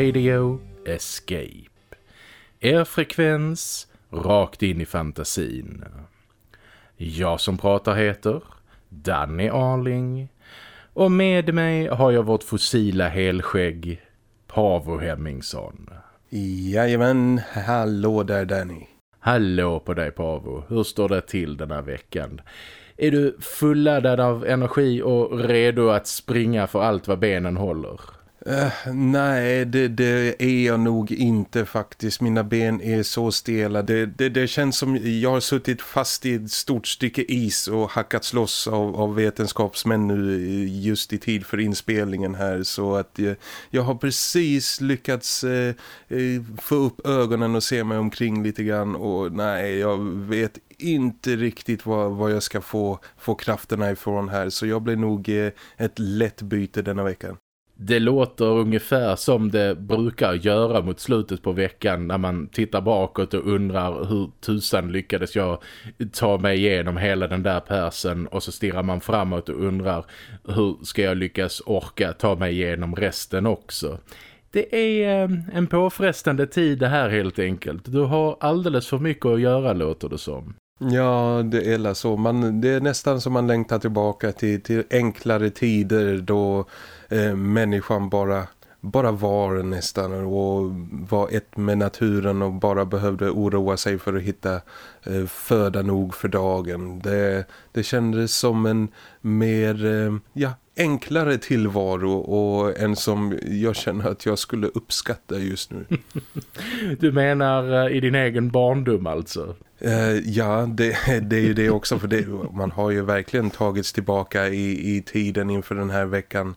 Radio Escape. Er frekvens rakt in i fantasin. Jag som pratar heter Danny Arling och med mig har jag vårt fossila helskägg Pavo Hemmingsson. Jajamän, hallå där Danny. Hallå på dig Pavo, hur står det till den här veckan? Är du fulladdad av energi och redo att springa för allt vad benen håller? Uh, nej, det, det, är jag nog inte faktiskt. Mina ben är så stela. Det, det, det, känns som jag har suttit fast i ett stort stycke is och hackats loss av, av vetenskapsmän nu just i tid för inspelningen här. Så att jag, jag har precis lyckats eh, eh, få upp ögonen och se mig omkring lite grann. Och nej, jag vet inte riktigt vad, vad jag ska få, få krafterna ifrån här. Så jag blir nog eh, ett lätt byte denna veckan. Det låter ungefär som det brukar göra mot slutet på veckan när man tittar bakåt och undrar hur tusan lyckades jag ta mig igenom hela den där persen och så stirrar man framåt och undrar hur ska jag lyckas orka ta mig igenom resten också. Det är ehm, en påfrestande tid det här helt enkelt. Du har alldeles för mycket att göra låter det som. Ja, det är så. Man, det är nästan som man längtar tillbaka till, till enklare tider då eh, människan bara, bara var nästan och var ett med naturen och bara behövde oroa sig för att hitta eh, föda nog för dagen. Det, det kändes som en mer eh, ja, enklare tillvaro och en som jag känner att jag skulle uppskatta just nu. du menar eh, i din egen barndom alltså? Uh, ja, det, det, är ju det också för det, man har ju verkligen tagits tillbaka i, i tiden inför den här veckan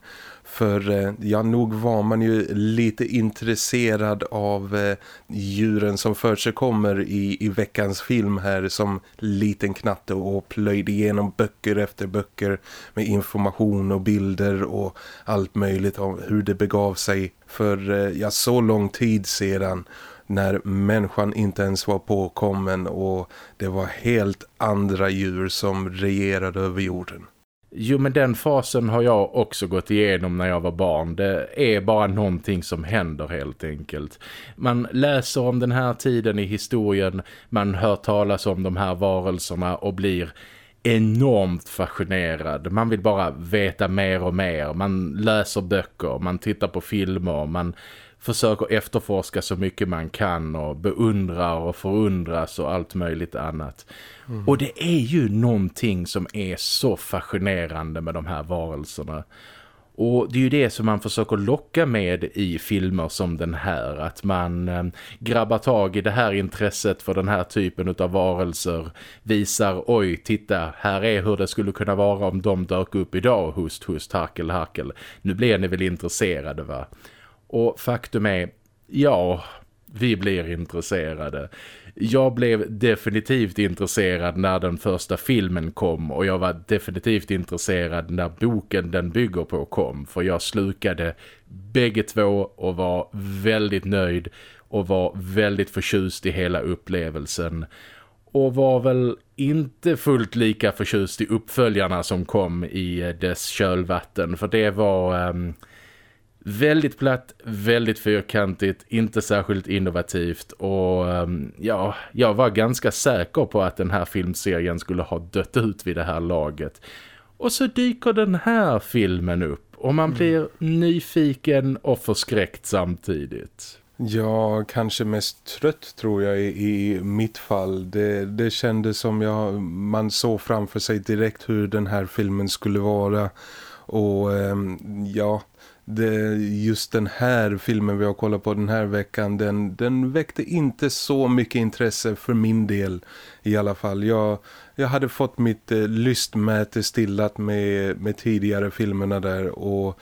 för eh, ja, nog var man ju lite intresserad av eh, djuren som för sig kommer i, i veckans film här som liten knatte och plöjde igenom böcker efter böcker med information och bilder och allt möjligt om hur det begav sig för eh, ja, så lång tid sedan när människan inte ens var påkommen och det var helt andra djur som regerade över jorden. Jo men den fasen har jag också gått igenom när jag var barn. Det är bara någonting som händer helt enkelt. Man läser om den här tiden i historien, man hör talas om de här varelserna och blir enormt fascinerad. Man vill bara veta mer och mer. Man läser böcker, man tittar på filmer, man försöker efterforska så mycket man kan och beundrar och förundras och allt möjligt annat. Mm. Och det är ju någonting som är så fascinerande med de här varelserna. Och det är ju det som man försöker locka med i filmer som den här. Att man eh, grabbar tag i det här intresset för den här typen av varelser. Visar, oj titta, här är hur det skulle kunna vara om de dök upp idag. Hust, hust, harkel, harkel. Nu blir ni väl intresserade va? Och faktum är, ja, vi blir intresserade. Jag blev definitivt intresserad när den första filmen kom och jag var definitivt intresserad när boken den bygger på kom. För jag slukade bägge två och var väldigt nöjd och var väldigt förtjust i hela upplevelsen. Och var väl inte fullt lika förtjust i uppföljarna som kom i eh, dess kölvatten. För det var... Um, Väldigt platt, väldigt fyrkantigt, inte särskilt innovativt och ehm, ja, jag var ganska säker på att den här filmserien skulle ha dött ut vid det här laget. Och så dyker den här filmen upp och man mm. blir mm. nyfiken och förskräckt samtidigt. Ja, kanske mest trött tror jag i, i mitt fall. Det, det kändes som jag, man såg framför sig direkt hur den här filmen skulle vara. Och um, ja, det, just den här filmen vi har kollat på den här veckan den, den väckte inte så mycket intresse för min del i alla fall. Jag, jag hade fått mitt eh, lystmäte stillat med, med tidigare filmerna där och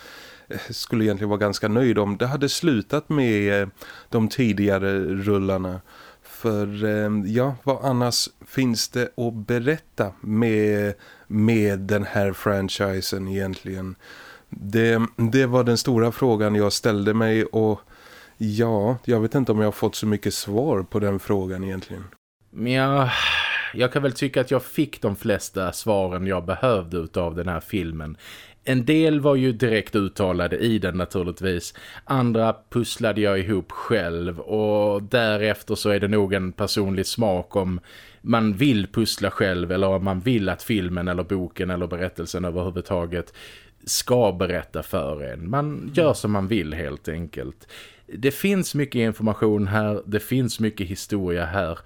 eh, skulle egentligen vara ganska nöjd om det hade slutat med eh, de tidigare rullarna. För eh, ja, vad annars finns det att berätta med, med den här franchisen egentligen? Det, det var den stora frågan jag ställde mig och ja, jag vet inte om jag har fått så mycket svar på den frågan egentligen. Men jag, jag kan väl tycka att jag fick de flesta svaren jag behövde av den här filmen. En del var ju direkt uttalade i den naturligtvis. Andra pusslade jag ihop själv och därefter så är det nog en personlig smak om man vill pussla själv eller om man vill att filmen eller boken eller berättelsen överhuvudtaget ska berätta för en. Man gör som man vill helt enkelt. Det finns mycket information här, det finns mycket historia här.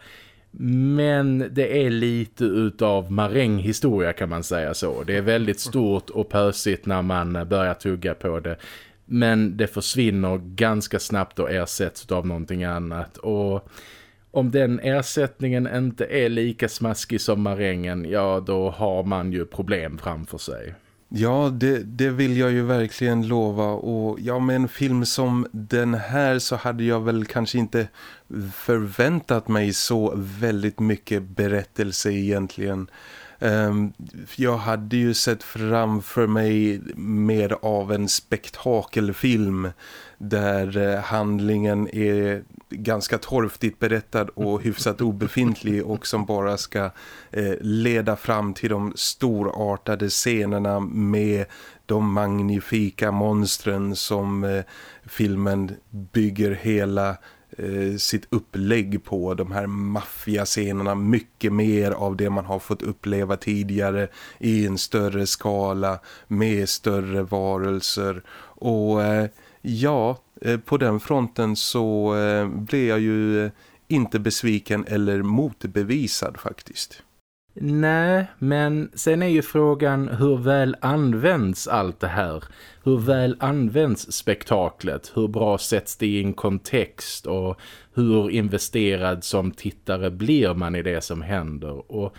Men det är lite utav maränghistoria kan man säga så. Det är väldigt stort och pösigt när man börjar tugga på det. Men det försvinner ganska snabbt och ersätts av någonting annat. Och om den ersättningen inte är lika smaskig som marängen, ja då har man ju problem framför sig. Ja, det, det vill jag ju verkligen lova och ja, med en film som den här så hade jag väl kanske inte förväntat mig så väldigt mycket berättelse egentligen. Ehm, jag hade ju sett framför mig mer av en spektakelfilm där eh, handlingen är ganska torftigt berättad och hyfsat obefintlig och som bara ska eh, leda fram till de storartade scenerna med de magnifika monstren som eh, filmen bygger hela eh, sitt upplägg på. De här maffiascenerna mycket mer av det man har fått uppleva tidigare i en större skala med större varelser. Och eh, ja, Eh, på den fronten så eh, blev jag ju eh, inte besviken eller motbevisad faktiskt. Nej, men sen är ju frågan hur väl används allt det här? Hur väl används spektaklet? Hur bra sätts det i en kontext? Och hur investerad som tittare blir man i det som händer? Och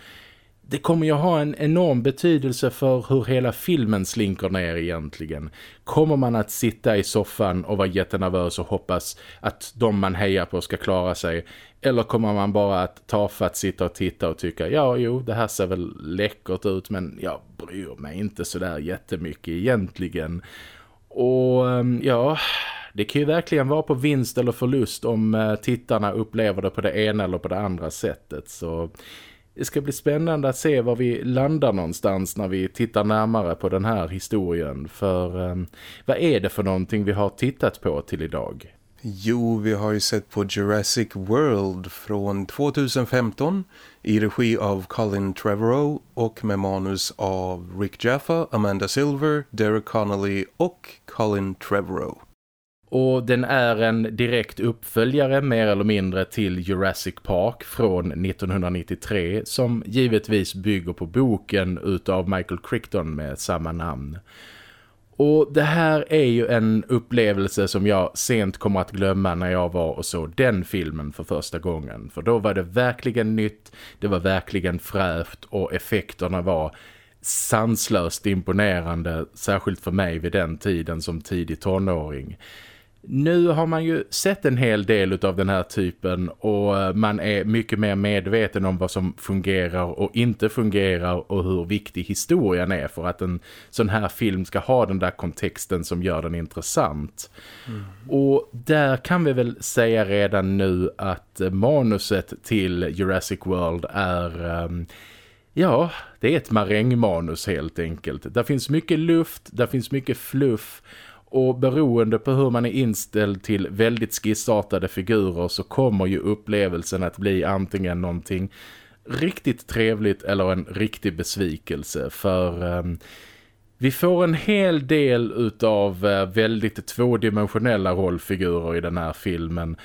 det kommer ju ha en enorm betydelse för hur hela filmen slinker ner egentligen. Kommer man att sitta i soffan och vara jättenervös och hoppas att de man hejar på ska klara sig? Eller kommer man bara att ta för att sitta och titta och tycka ja, jo, det här ser väl läckert ut men jag bryr mig inte så där jättemycket egentligen. Och ehm, ja, det kan ju verkligen vara på vinst eller förlust om eh, tittarna upplever det på det ena eller på det andra sättet. Så det ska bli spännande att se var vi landar någonstans när vi tittar närmare på den här historien. För eh, vad är det för någonting vi har tittat på till idag? Jo, vi har ju sett på Jurassic World från 2015 i regi av Colin Trevorrow och med manus av Rick Jaffa, Amanda Silver, Derek Connolly och Colin Trevorrow. Och den är en direkt uppföljare mer eller mindre till Jurassic Park från 1993 som givetvis bygger på boken utav Michael Crichton med samma namn. Och det här är ju en upplevelse som jag sent kommer att glömma när jag var och såg den filmen för första gången. För då var det verkligen nytt, det var verkligen fräscht, och effekterna var sanslöst imponerande, särskilt för mig vid den tiden som tidig tonåring. Nu har man ju sett en hel del av den här typen och eh, man är mycket mer medveten om vad som fungerar och inte fungerar och hur viktig historien är för att en sån här film ska ha den där kontexten som gör den intressant. Mm. Och där kan vi väl säga redan nu att manuset till Jurassic World är... Um, Ja, det är ett marängmanus helt enkelt. Där finns mycket luft, där finns mycket fluff och beroende på hur man är inställd till väldigt skissartade figurer så kommer ju upplevelsen att bli antingen någonting riktigt trevligt eller en riktig besvikelse. För um, vi får en hel del utav uh, väldigt tvådimensionella rollfigurer i den här filmen.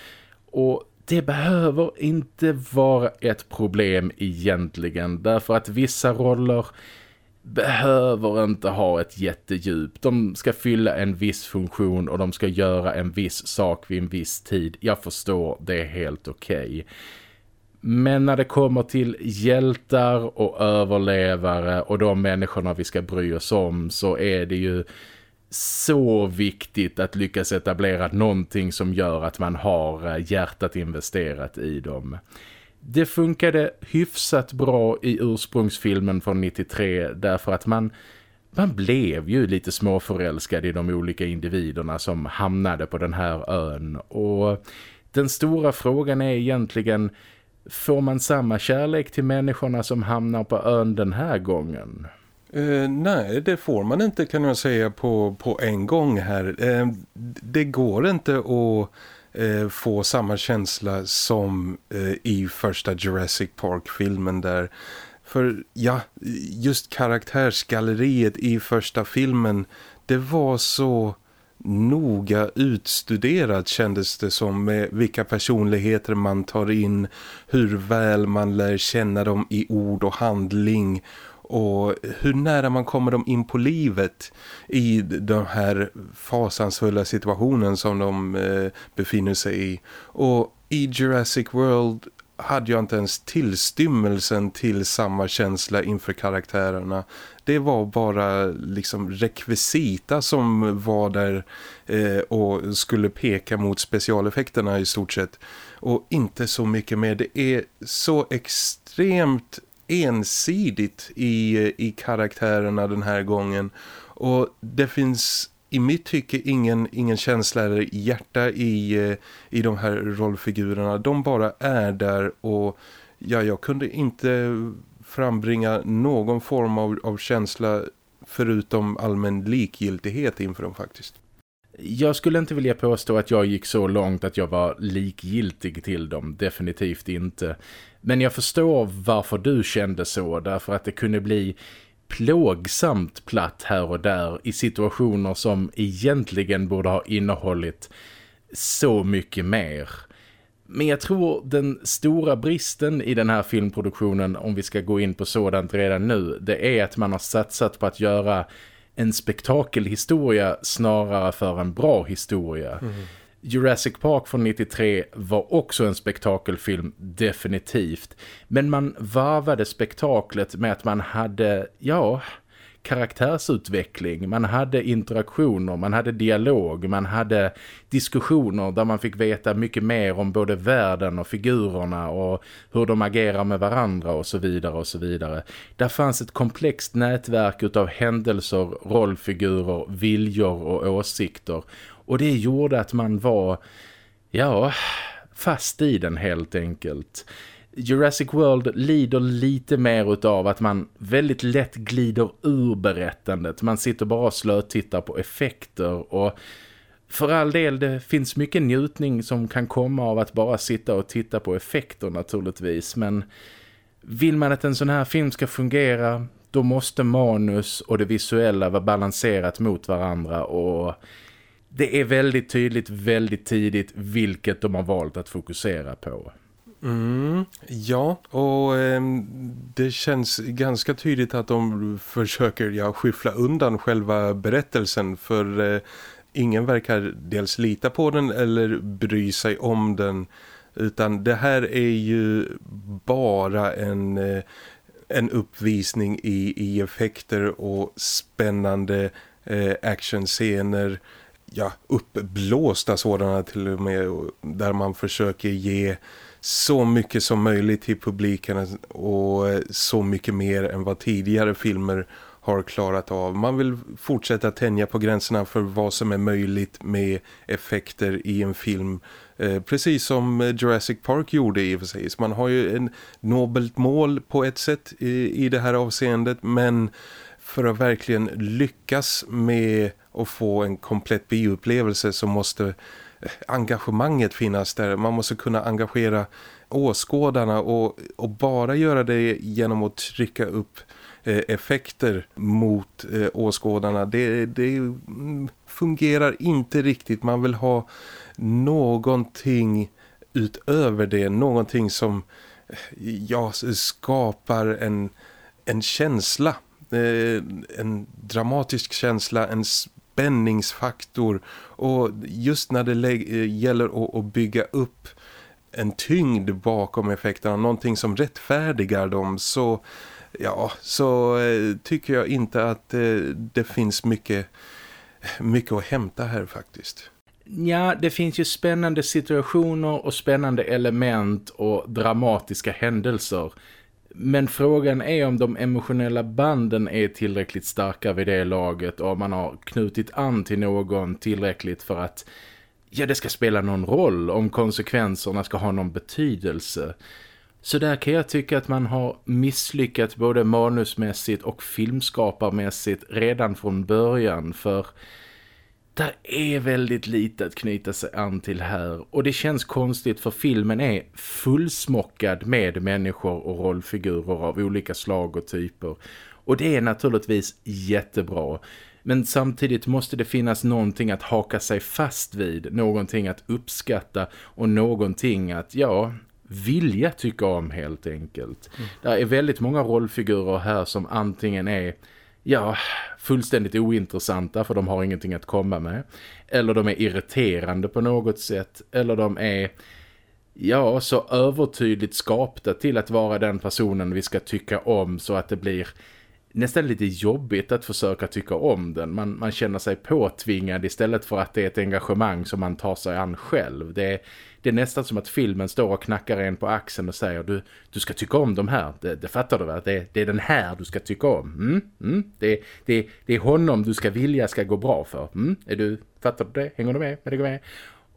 Och det behöver inte vara ett problem egentligen. Därför att vissa roller behöver inte ha ett jättedjup. De ska fylla en viss funktion och de ska göra en viss sak vid en viss tid. Jag förstår, det är helt okej. Okay. Men när det kommer till hjältar och överlevare och de människorna vi ska bry oss om så är det ju så viktigt att lyckas etablera någonting som gör att man har eh, hjärtat investerat i dem. Det funkade hyfsat bra i ursprungsfilmen från 93 därför att man, man blev ju lite småförälskad i de olika individerna som hamnade på den här ön. Och den stora frågan är egentligen, får man samma kärlek till människorna som hamnar på ön den här gången? Uh, nej, det får man inte kan jag säga på, på en gång här. Uh, det går inte att eh, få samma känsla som eh, i första Jurassic Park-filmen där. För ja, just karaktärsgalleriet i första filmen, det var så noga utstuderat kändes det som med vilka personligheter man tar in, hur väl man lär känna dem i ord och handling och hur nära man kommer dem in på livet i den här fasansfulla situationen som de eh, befinner sig i. Och i Jurassic World hade jag inte ens tillstymmelsen till samma känsla inför karaktärerna. Det var bara liksom rekvisita som var där eh, och skulle peka mot specialeffekterna i stort sett. Och inte så mycket mer. Det är så extremt ensidigt i, i karaktärerna den här gången. Och det finns i mitt tycke ingen, ingen känsla eller hjärta i, eh, i de här rollfigurerna. De bara är där och ja, jag kunde inte frambringa någon form av, av känsla förutom allmän likgiltighet inför dem faktiskt. Jag skulle inte vilja påstå att jag gick så långt att jag var likgiltig till dem, definitivt inte. Men jag förstår varför du kände så, därför att det kunde bli plågsamt platt här och där i situationer som egentligen borde ha innehållit så mycket mer. Men jag tror den stora bristen i den här filmproduktionen, om vi ska gå in på sådant redan nu, det är att man har satsat på att göra en spektakelhistoria snarare för en bra historia. Mm. Jurassic Park från 93 var också en spektakelfilm, definitivt. Men man varvade spektaklet med att man hade, ja, karaktärsutveckling. Man hade interaktioner, man hade dialog, man hade diskussioner där man fick veta mycket mer om både världen och figurerna och hur de agerar med varandra och så vidare och så vidare. Där fanns ett komplext nätverk utav händelser, rollfigurer, viljor och åsikter och det gjorde att man var, ja, fast i den helt enkelt. Jurassic World lider lite mer utav att man väldigt lätt glider ur berättandet. Man sitter bara och slötittar på effekter och för all del, det finns mycket njutning som kan komma av att bara sitta och titta på effekter naturligtvis. Men vill man att en sån här film ska fungera, då måste manus och det visuella vara balanserat mot varandra och det är väldigt tydligt väldigt tidigt vilket de har valt att fokusera på. Mm, ja, och eh, det känns ganska tydligt att de försöker ja, skyffla undan själva berättelsen för eh, ingen verkar dels lita på den eller bry sig om den utan det här är ju bara en, eh, en uppvisning i, i effekter och spännande eh, actionscener ja, uppblåsta sådana till och med där man försöker ge så mycket som möjligt till publiken och så mycket mer än vad tidigare filmer har klarat av. Man vill fortsätta tänja på gränserna för vad som är möjligt med effekter i en film. Eh, precis som Jurassic Park gjorde i och för sig. Så man har ju en nobelt mål på ett sätt i, i det här avseendet men för att verkligen lyckas med och få en komplett bioupplevelse så måste eh, engagemanget finnas där. Man måste kunna engagera åskådarna och, och bara göra det genom att trycka upp eh, effekter mot eh, åskådarna. Det, det fungerar inte riktigt. Man vill ha någonting utöver det. Någonting som eh, ja, skapar en, en känsla Eh, en dramatisk känsla, en spänningsfaktor och just när det eh, gäller att bygga upp en tyngd bakom effekterna, någonting som rättfärdigar dem så ja, så eh, tycker jag inte att eh, det finns mycket mycket att hämta här faktiskt. Ja, det finns ju spännande situationer och spännande element och dramatiska händelser men frågan är om de emotionella banden är tillräckligt starka vid det laget och om man har knutit an till någon tillräckligt för att ja, det ska spela någon roll om konsekvenserna ska ha någon betydelse. Så där kan jag tycka att man har misslyckats både manusmässigt och filmskaparmässigt redan från början för det är väldigt lite att knyta sig an till här och det känns konstigt för filmen är fullsmockad med människor och rollfigurer av olika slag och typer och det är naturligtvis jättebra men samtidigt måste det finnas någonting att haka sig fast vid, någonting att uppskatta och någonting att, ja, vilja tycka om helt enkelt. Mm. Det är väldigt många rollfigurer här som antingen är ja, fullständigt ointressanta för de har ingenting att komma med. Eller de är irriterande på något sätt. Eller de är, ja, så övertydligt skapta till att vara den personen vi ska tycka om så att det blir nästan lite jobbigt att försöka tycka om den. Man, man känner sig påtvingad istället för att det är ett engagemang som man tar sig an själv. Det är, det är nästan som att filmen står och knackar en på axeln och säger du, du ska tycka om de här. Det, det fattar du väl? Det, det är den här du ska tycka om. Mm, mm, det, det, det är honom du ska vilja ska gå bra för. Mm, är du, fattar du det? Hänger du med? Är du med?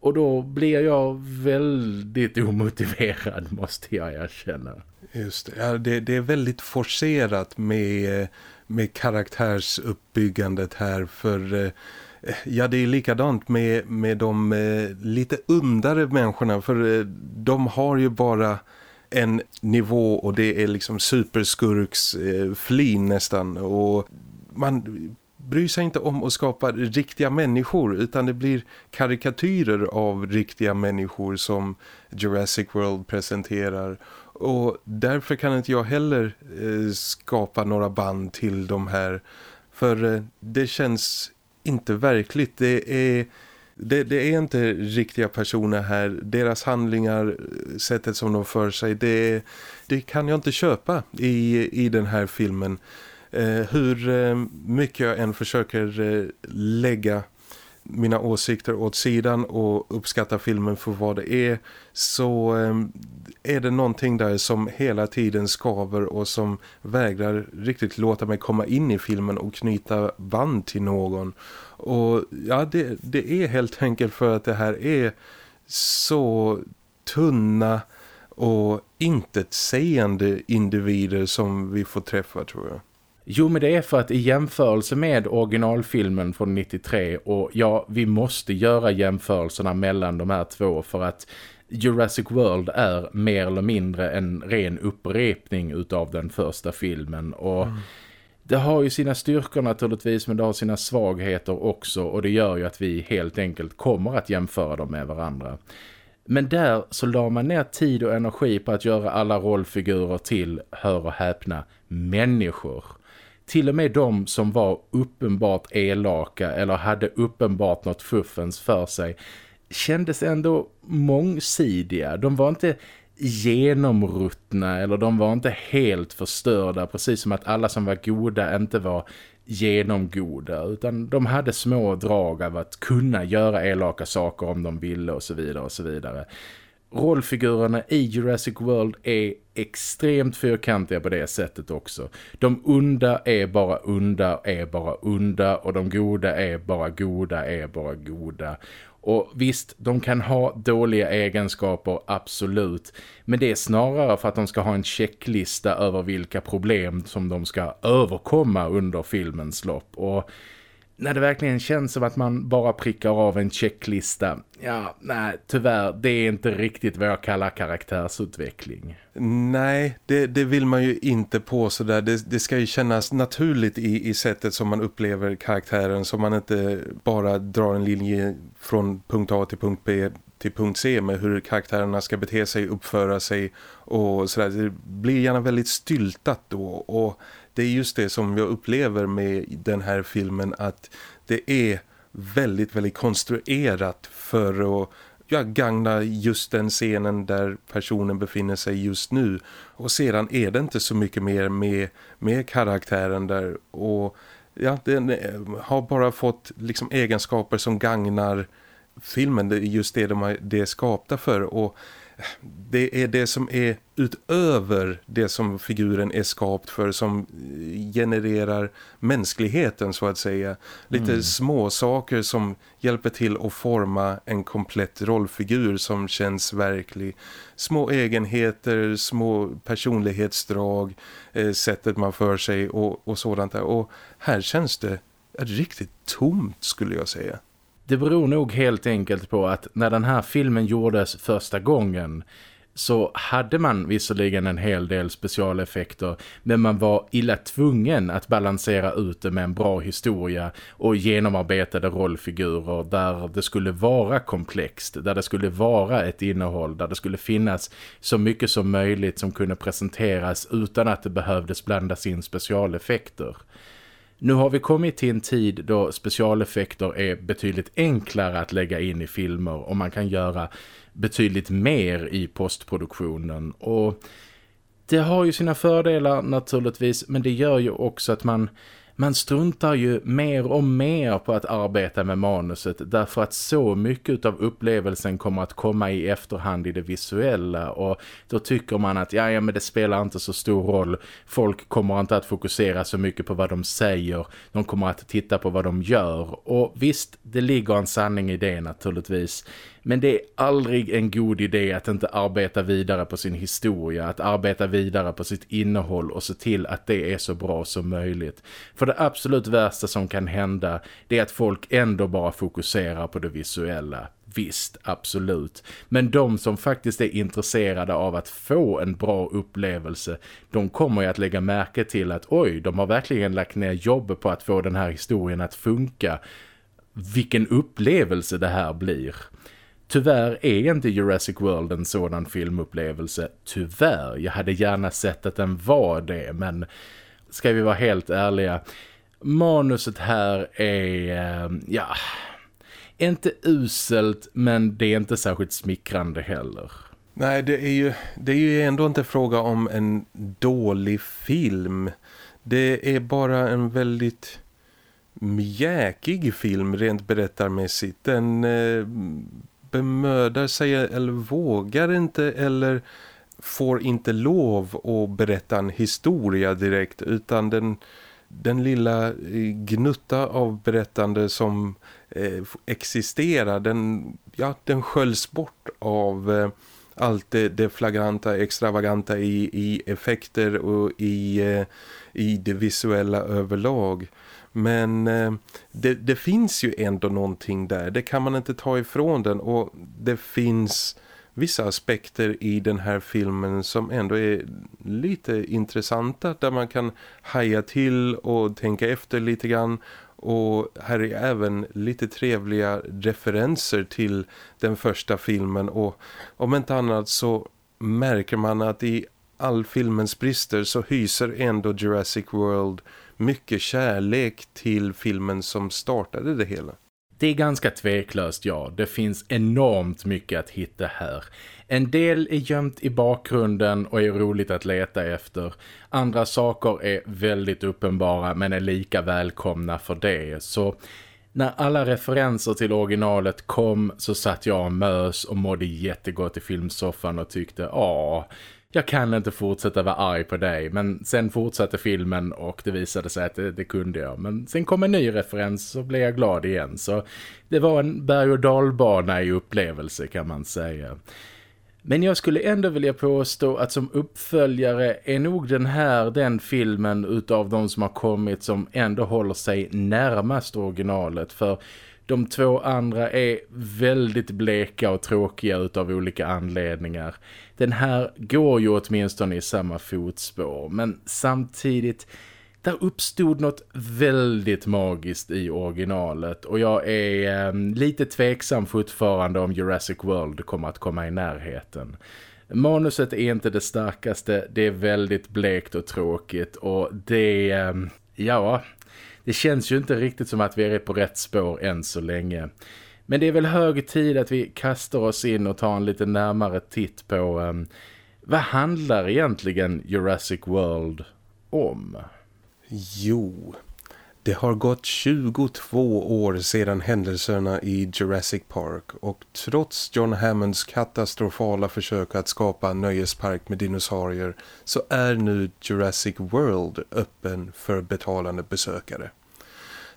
Och då blir jag väldigt omotiverad måste jag erkänna. Just det. Ja, det, det är väldigt forcerat med, med karaktärsuppbyggandet här för... Eh, ja, det är likadant med, med de eh, lite undare människorna för eh, de har ju bara en nivå och det är liksom superskurks eh, flin nästan och man bryr sig inte om att skapa riktiga människor utan det blir karikatyrer av riktiga människor som Jurassic World presenterar och därför kan inte jag heller eh, skapa några band till de här för eh, det känns inte verkligt. Det är, det, det, är inte riktiga personer här. Deras handlingar, eh, sättet som de för sig, det, det kan jag inte köpa i, i den här filmen. Eh, hur eh, mycket jag än försöker eh, lägga mina åsikter åt sidan och uppskatta filmen för vad det är så ehm, är det någonting där som hela tiden skaver och som vägrar riktigt låta mig komma in i filmen och knyta band till någon. Och ja, det, det är helt enkelt för att det här är så tunna och intetsägande individer som vi får träffa tror jag. Jo men det är för att i jämförelse med originalfilmen från 93 och ja vi måste göra jämförelserna mellan de här två för att Jurassic World är mer eller mindre en ren upprepning utav den första filmen och mm. det har ju sina styrkor naturligtvis men det har sina svagheter också och det gör ju att vi helt enkelt kommer att jämföra dem med varandra. Men där så la man ner tid och energi på att göra alla rollfigurer till, hör och häpna, människor till och med de som var uppenbart elaka eller hade uppenbart något fuffens för sig kändes ändå mångsidiga. De var inte genomruttna eller de var inte helt förstörda precis som att alla som var goda inte var genomgoda utan de hade små drag av att kunna göra elaka saker om de ville och så vidare och så vidare rollfigurerna i Jurassic World är extremt fyrkantiga på det sättet också. De onda är bara onda, är bara onda och de goda är bara goda, är bara goda. Och visst, de kan ha dåliga egenskaper, absolut. Men det är snarare för att de ska ha en checklista över vilka problem som de ska överkomma under filmens lopp. Och när det verkligen känns som att man bara prickar av en checklista. Ja, nej, tyvärr, det är inte riktigt vad jag kallar karaktärsutveckling. Nej, det, det vill man ju inte på sådär. Det, det ska ju kännas naturligt i, i sättet som man upplever karaktären. Så man inte bara drar en linje från punkt A till punkt B till punkt C med hur karaktärerna ska bete sig, uppföra sig och sådär. Det blir gärna väldigt styltat då och det är just det som jag upplever med den här filmen att det är väldigt, väldigt konstruerat för att ja, gagna just den scenen där personen befinner sig just nu. Och sedan är det inte så mycket mer med, med karaktären där. Och ja, den eh, har bara fått liksom egenskaper som gagnar filmen, det är just det de är, det är skapta för. Och det är det som är utöver det som figuren är skapt för som genererar mänskligheten så att säga. Lite mm. små saker som hjälper till att forma en komplett rollfigur som känns verklig. Små egenheter, små personlighetsdrag, eh, sättet man för sig och, och sådant där. Och här känns det riktigt tomt skulle jag säga. Det beror nog helt enkelt på att när den här filmen gjordes första gången så hade man visserligen en hel del specialeffekter men man var illa tvungen att balansera ut det med en bra historia och genomarbetade rollfigurer där det skulle vara komplext, där det skulle vara ett innehåll, där det skulle finnas så mycket som möjligt som kunde presenteras utan att det behövdes blandas in specialeffekter. Nu har vi kommit till en tid då specialeffekter är betydligt enklare att lägga in i filmer och man kan göra betydligt mer i postproduktionen. Och det har ju sina fördelar naturligtvis men det gör ju också att man man struntar ju mer och mer på att arbeta med manuset därför att så mycket av upplevelsen kommer att komma i efterhand i det visuella och då tycker man att ja, ja men det spelar inte så stor roll. Folk kommer inte att fokusera så mycket på vad de säger. De kommer att titta på vad de gör och visst, det ligger en sanning i det naturligtvis. Men det är aldrig en god idé att inte arbeta vidare på sin historia, att arbeta vidare på sitt innehåll och se till att det är så bra som möjligt. För det absolut värsta som kan hända det är att folk ändå bara fokuserar på det visuella. Visst, absolut. Men de som faktiskt är intresserade av att få en bra upplevelse, de kommer ju att lägga märke till att oj, de har verkligen lagt ner jobb på att få den här historien att funka. Vilken upplevelse det här blir. Tyvärr är inte Jurassic World en sådan filmupplevelse. Tyvärr, jag hade gärna sett att den var det, men ska vi vara helt ärliga, manuset här är, eh, ja, inte uselt men det är inte särskilt smickrande heller. Nej, det är ju, det är ju ändå inte fråga om en dålig film. Det är bara en väldigt mjäkig film rent berättarmässigt. Den eh, bemödar sig eller vågar inte eller får inte lov att berätta en historia direkt utan den, den lilla eh, gnutta av berättande som eh, existerar den, ja, den sköljs bort av eh, allt det, det flagranta, extravaganta i, i effekter och i, eh, i det visuella överlag. Men eh, det, det, finns ju ändå någonting där. Det kan man inte ta ifrån den. Och det finns vissa aspekter i den här filmen som ändå är lite intressanta. Där man kan haja till och tänka efter lite grann. Och här är även lite trevliga referenser till den första filmen. Och om inte annat så märker man att i all filmens brister så hyser ändå Jurassic World mycket kärlek till filmen som startade det hela. Det är ganska tveklöst, ja. Det finns enormt mycket att hitta här. En del är gömt i bakgrunden och är roligt att leta efter. Andra saker är väldigt uppenbara men är lika välkomna för det. Så när alla referenser till originalet kom så satt jag och mös och mådde jättegott i filmsoffan och tyckte, ja, jag kan inte fortsätta vara arg på dig. Men sen fortsatte filmen och det visade sig att det, det, kunde jag. Men sen kom en ny referens så blev jag glad igen. Så det var en berg- och dalbana i upplevelse kan man säga. Men jag skulle ändå vilja påstå att som uppföljare är nog den här den filmen utav de som har kommit som ändå håller sig närmast originalet. För de två andra är väldigt bleka och tråkiga utav olika anledningar. Den här går ju åtminstone i samma fotspår men samtidigt där uppstod något väldigt magiskt i originalet och jag är eh, lite tveksam fortfarande om Jurassic World kommer att komma i närheten. Manuset är inte det starkaste, det är väldigt blekt och tråkigt och det, eh, ja, det känns ju inte riktigt som att vi är på rätt spår än så länge. Men det är väl hög tid att vi kastar oss in och tar en lite närmare titt på um, vad handlar egentligen Jurassic World om? Jo, det har gått 22 år sedan händelserna i Jurassic Park och trots John Hammonds katastrofala försök att skapa en nöjespark med dinosaurier så är nu Jurassic World öppen för betalande besökare.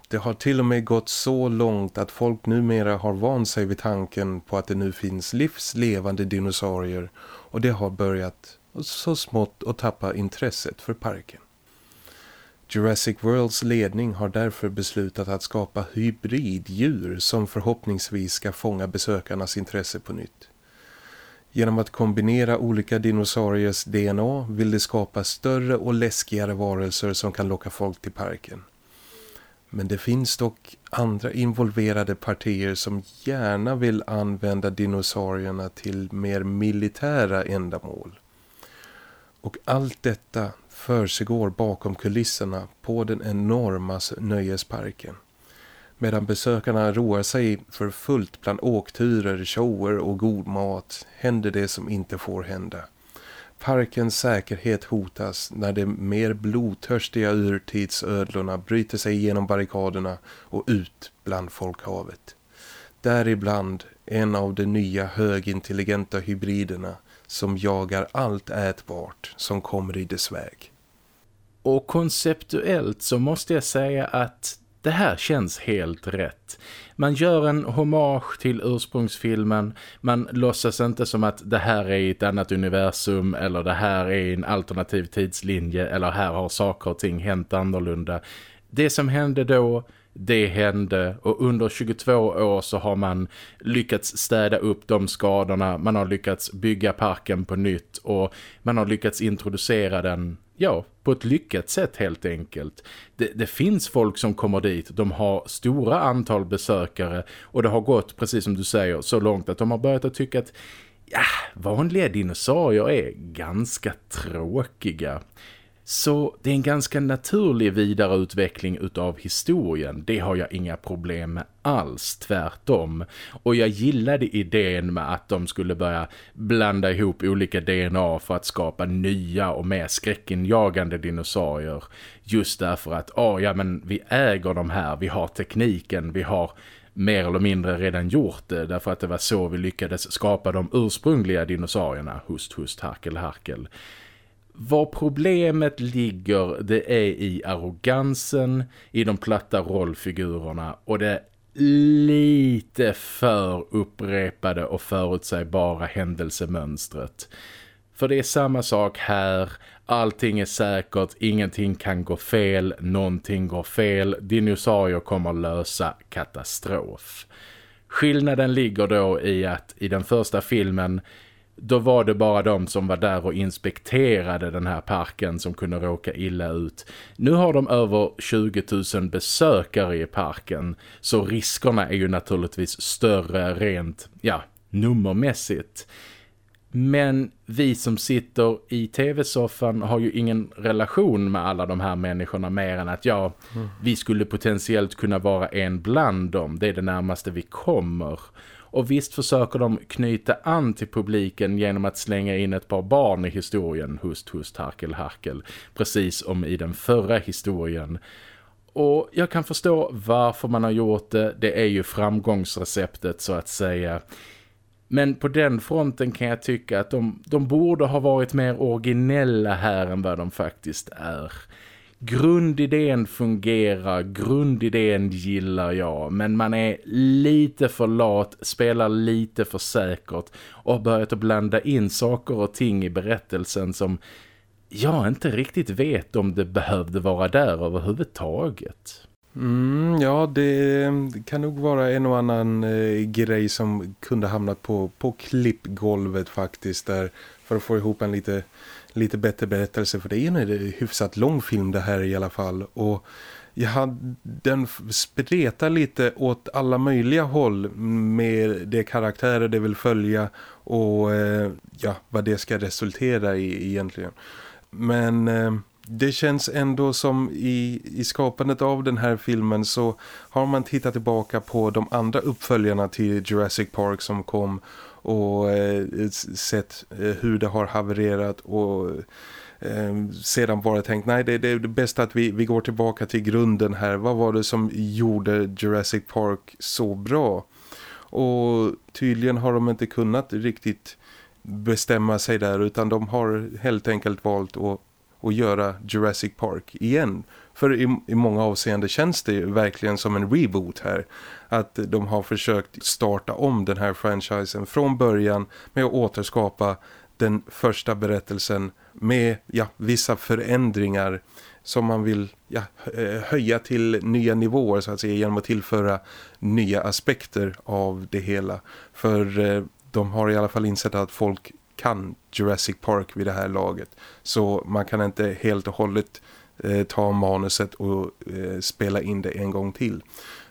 Det har till och med gått så långt att folk numera har vant sig vid tanken på att det nu finns livslevande dinosaurier och det har börjat så smått att tappa intresset för parken. Jurassic Worlds ledning har därför beslutat att skapa hybriddjur som förhoppningsvis ska fånga besökarnas intresse på nytt. Genom att kombinera olika dinosauriers DNA vill de skapa större och läskigare varelser som kan locka folk till parken. Men det finns dock andra involverade partier som gärna vill använda dinosaurierna till mer militära ändamål. Och allt detta försiggår bakom kulisserna på den enorma nöjesparken. Medan besökarna roar sig för fullt bland åkturer, shower och god mat händer det som inte får hända. Parkens säkerhet hotas när de mer blodtörstiga urtidsödlorna bryter sig igenom barrikaderna och ut bland folkhavet. Däribland en av de nya högintelligenta hybriderna som jagar allt ätbart som kommer i dess väg. Och konceptuellt så måste jag säga att det här känns helt rätt. Man gör en hommage till ursprungsfilmen. Man låtsas inte som att det här är ett annat universum eller det här är en alternativ tidslinje eller här har saker och ting hänt annorlunda. Det som hände då, det hände och under 22 år så har man lyckats städa upp de skadorna. Man har lyckats bygga parken på nytt och man har lyckats introducera den ja, på ett lyckat sätt helt enkelt. Det, det, finns folk som kommer dit, de har stora antal besökare och det har gått, precis som du säger, så långt att de har börjat att tycka att ja, vanliga dinosaurier är ganska tråkiga. Så det är en ganska naturlig vidareutveckling utav historien. Det har jag inga problem med alls, tvärtom. Och jag gillade idén med att de skulle börja blanda ihop olika DNA för att skapa nya och mer skräckinjagande dinosaurier. Just därför att, oh, ja men vi äger de här, vi har tekniken, vi har mer eller mindre redan gjort det därför att det var så vi lyckades skapa de ursprungliga dinosaurierna, hust, hust, harkel, harkel. Var problemet ligger det är i arrogansen, i de platta rollfigurerna och det lite för upprepade och förutsägbara händelsemönstret. För det är samma sak här, allting är säkert, ingenting kan gå fel, någonting går fel, dinosaurier kommer lösa katastrof. Skillnaden ligger då i att i den första filmen då var det bara de som var där och inspekterade den här parken som kunde råka illa ut. Nu har de över 20 000 besökare i parken så riskerna är ju naturligtvis större rent, ja, nummermässigt. Men vi som sitter i tv-soffan har ju ingen relation med alla de här människorna mer än att ja, mm. vi skulle potentiellt kunna vara en bland dem. Det är det närmaste vi kommer. Och visst försöker de knyta an till publiken genom att slänga in ett par barn i historien. Hust, hust, harkel, harkel. Precis som i den förra historien. Och jag kan förstå varför man har gjort det. Det är ju framgångsreceptet så att säga. Men på den fronten kan jag tycka att de, de borde ha varit mer originella här än vad de faktiskt är grundidén fungerar, grundidén gillar jag men man är lite för lat, spelar lite för säkert och har börjat att blanda in saker och ting i berättelsen som jag inte riktigt vet om det behövde vara där överhuvudtaget. Mm, ja, det kan nog vara en och annan eh, grej som kunde hamnat på, på klippgolvet faktiskt där för att få ihop en lite lite bättre berättelse för det är en eh, hyfsat lång film det här i alla fall och ja, den spretar lite åt alla möjliga håll med de karaktärer det vill följa och eh, ja, vad det ska resultera i egentligen. Men eh, det känns ändå som i, i skapandet av den här filmen så har man tittat tillbaka på de andra uppföljarna till Jurassic Park som kom och eh, sett eh, hur det har havererat och eh, sedan bara tänkt nej det, det är det bästa att vi, vi går tillbaka till grunden här. Vad var det som gjorde Jurassic Park så bra? Och tydligen har de inte kunnat riktigt bestämma sig där utan de har helt enkelt valt att, att göra Jurassic Park igen. För i, i många avseenden känns det verkligen som en reboot här. Att de har försökt starta om den här franchisen från början med att återskapa den första berättelsen med ja, vissa förändringar som man vill ja, eh, höja till nya nivåer så att säga genom att tillföra nya aspekter av det hela. För eh, de har i alla fall insett att folk kan Jurassic Park vid det här laget. Så man kan inte helt och hållet eh, ta manuset och eh, spela in det en gång till.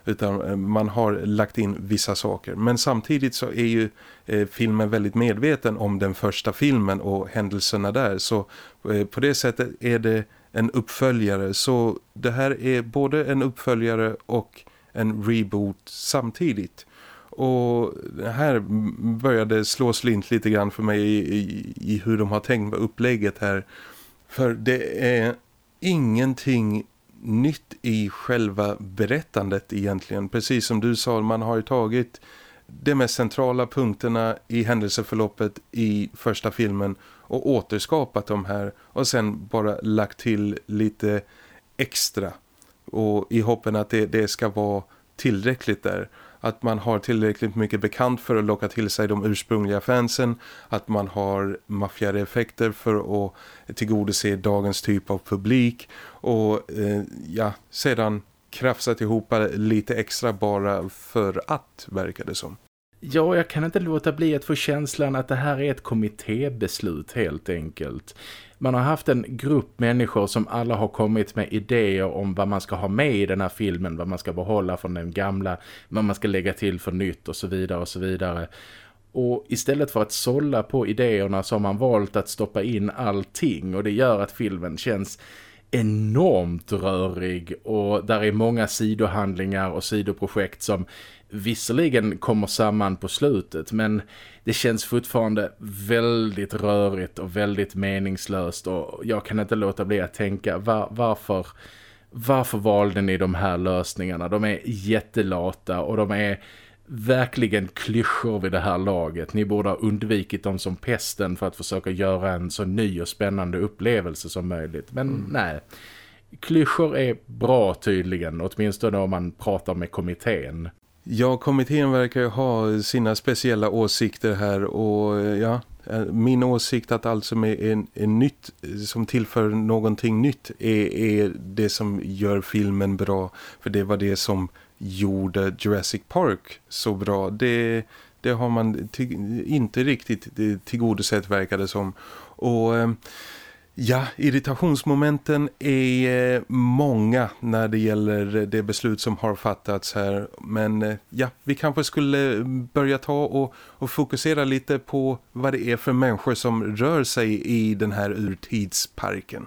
Utan eh, man har lagt in vissa saker. Men samtidigt så är ju eh, filmen väldigt medveten om den första filmen och händelserna där. Så eh, på det sättet är det en uppföljare. Så det här är både en uppföljare och en reboot samtidigt. Och här började slå slint lite grann för mig i, i, i hur de har tänkt med upplägget här. För det är ingenting nytt i själva berättandet egentligen. Precis som du sa, man har ju tagit de mest centrala punkterna i händelseförloppet i första filmen och återskapat de här och sen bara lagt till lite extra och i hoppen att det, det ska vara tillräckligt där att man har tillräckligt mycket bekant för att locka till sig de ursprungliga fansen, att man har maffigare effekter för att tillgodose dagens typ av publik och eh, ja, sedan krafsat ihop lite extra bara för att verkar det som. Ja, jag kan inte låta bli att få känslan att det här är ett kommittébeslut helt enkelt. Man har haft en grupp människor som alla har kommit med idéer om vad man ska ha med i den här filmen, vad man ska behålla från den gamla, vad man ska lägga till för nytt och så vidare och så vidare. Och istället för att sålla på idéerna så har man valt att stoppa in allting och det gör att filmen känns enormt rörig och där är många sidohandlingar och sidoprojekt som visserligen kommer samman på slutet men det känns fortfarande väldigt rörigt och väldigt meningslöst och jag kan inte låta bli att tänka var, varför, varför valde ni de här lösningarna? De är jättelata och de är verkligen klyschor vid det här laget. Ni borde ha undvikit dem som pesten för att försöka göra en så ny och spännande upplevelse som möjligt. Men mm. nej, klyschor är bra tydligen, åtminstone om man pratar med kommittén. Ja, kommittén verkar ju ha sina speciella åsikter här och ja, min åsikt att allt som är en, en nytt, som tillför någonting nytt är, är det som gör filmen bra. För det var det som gjorde Jurassic Park så bra. Det, det har man inte riktigt eh, tillgodosett verkade som. Och ehm, Ja, irritationsmomenten är eh, många när det gäller det beslut som har fattats här. Men eh, ja, vi kanske skulle börja ta och, och, fokusera lite på vad det är för människor som rör sig i den här urtidsparken.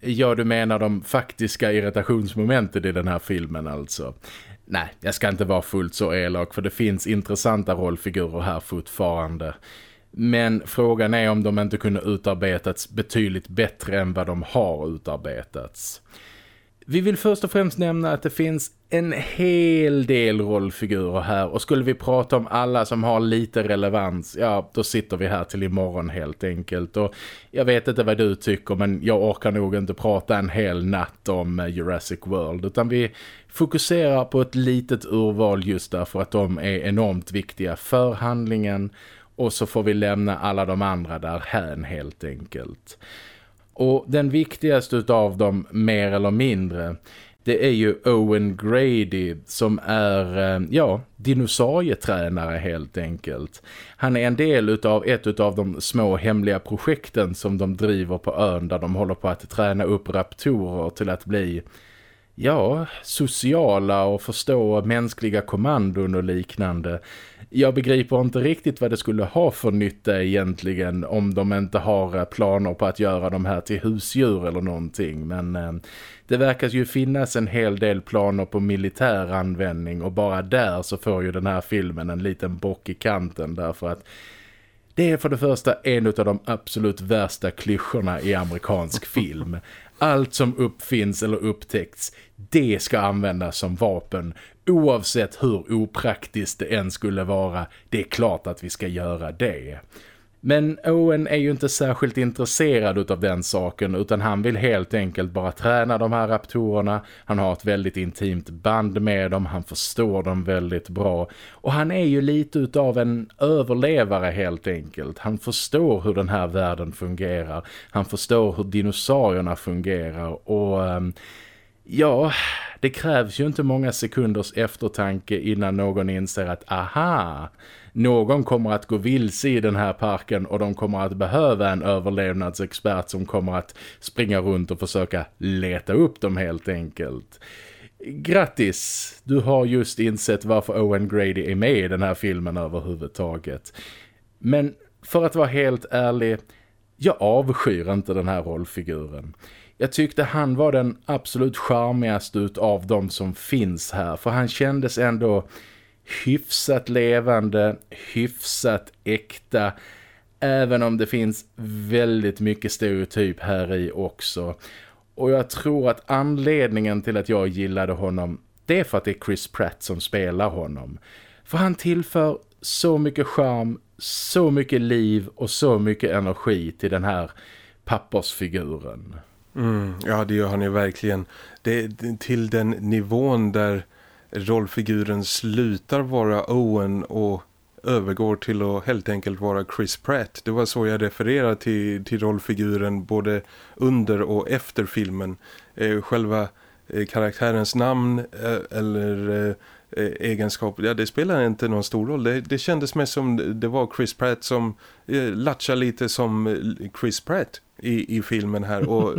Ja, du menar de faktiska irritationsmomenten i den här filmen alltså. Nej, jag ska inte vara fullt så elak för det finns intressanta rollfigurer här fortfarande. Men frågan är om de inte kunde utarbetats betydligt bättre än vad de har utarbetats. Vi vill först och främst nämna att det finns en hel del rollfigurer här. Och skulle vi prata om alla som har lite relevans, ja då sitter vi här till imorgon helt enkelt. Och jag vet inte vad du tycker men jag orkar nog inte prata en hel natt om eh, Jurassic World. Utan vi fokuserar på ett litet urval just därför att de är enormt viktiga för handlingen. Och så får vi lämna alla de andra där helt enkelt. Och den viktigaste av dem, mer eller mindre, det är ju Owen Grady som är, eh, ja, dinosaurietränare helt enkelt. Han är en del av ett av de små hemliga projekten som de driver på ön där de håller på att träna upp raptorer till att bli, ja, sociala och förstå mänskliga kommandon och liknande jag begriper inte riktigt vad det skulle ha för nytta egentligen om de inte har eh, planer på att göra de här till husdjur eller någonting. Men eh, det verkar ju finnas en hel del planer på militär användning och bara där så får ju den här filmen en liten bock i kanten därför att Det är för det första en av de absolut värsta klyschorna i amerikansk film. Allt som uppfinns eller upptäckts, det ska användas som vapen. Oavsett hur opraktiskt det än skulle vara, det är klart att vi ska göra det. Men Owen är ju inte särskilt intresserad av den saken utan han vill helt enkelt bara träna de här raptorerna. Han har ett väldigt intimt band med dem, han förstår dem väldigt bra. Och han är ju lite utav en överlevare helt enkelt. Han förstår hur den här världen fungerar. Han förstår hur dinosaurierna fungerar och... Um, ja, det krävs ju inte många sekunders eftertanke innan någon inser att aha, någon kommer att gå vilse i den här parken och de kommer att behöva en överlevnadsexpert som kommer att springa runt och försöka leta upp dem helt enkelt. Grattis! Du har just insett varför Owen Grady är med i den här filmen överhuvudtaget. Men för att vara helt ärlig, jag avskyr inte den här rollfiguren. Jag tyckte han var den absolut charmigaste av de som finns här. För han kändes ändå hyfsat levande, hyfsat äkta. Även om det finns väldigt mycket stereotyp här i också. Och jag tror att anledningen till att jag gillade honom det är för att det är Chris Pratt som spelar honom. För han tillför så mycket charm, så mycket liv och så mycket energi till den här pappersfiguren. Mm, ja, det gör han ju verkligen. Det, till den nivån där rollfiguren slutar vara Owen och övergår till att helt enkelt vara Chris Pratt. Det var så jag refererade till, till rollfiguren både under och efter filmen. Eh, själva eh, karaktärens namn eh, eller eh, eh, egenskap, ja det spelar inte någon stor roll. Det, det kändes mest som det var Chris Pratt som eh, latchade lite som eh, Chris Pratt i, i filmen här. Och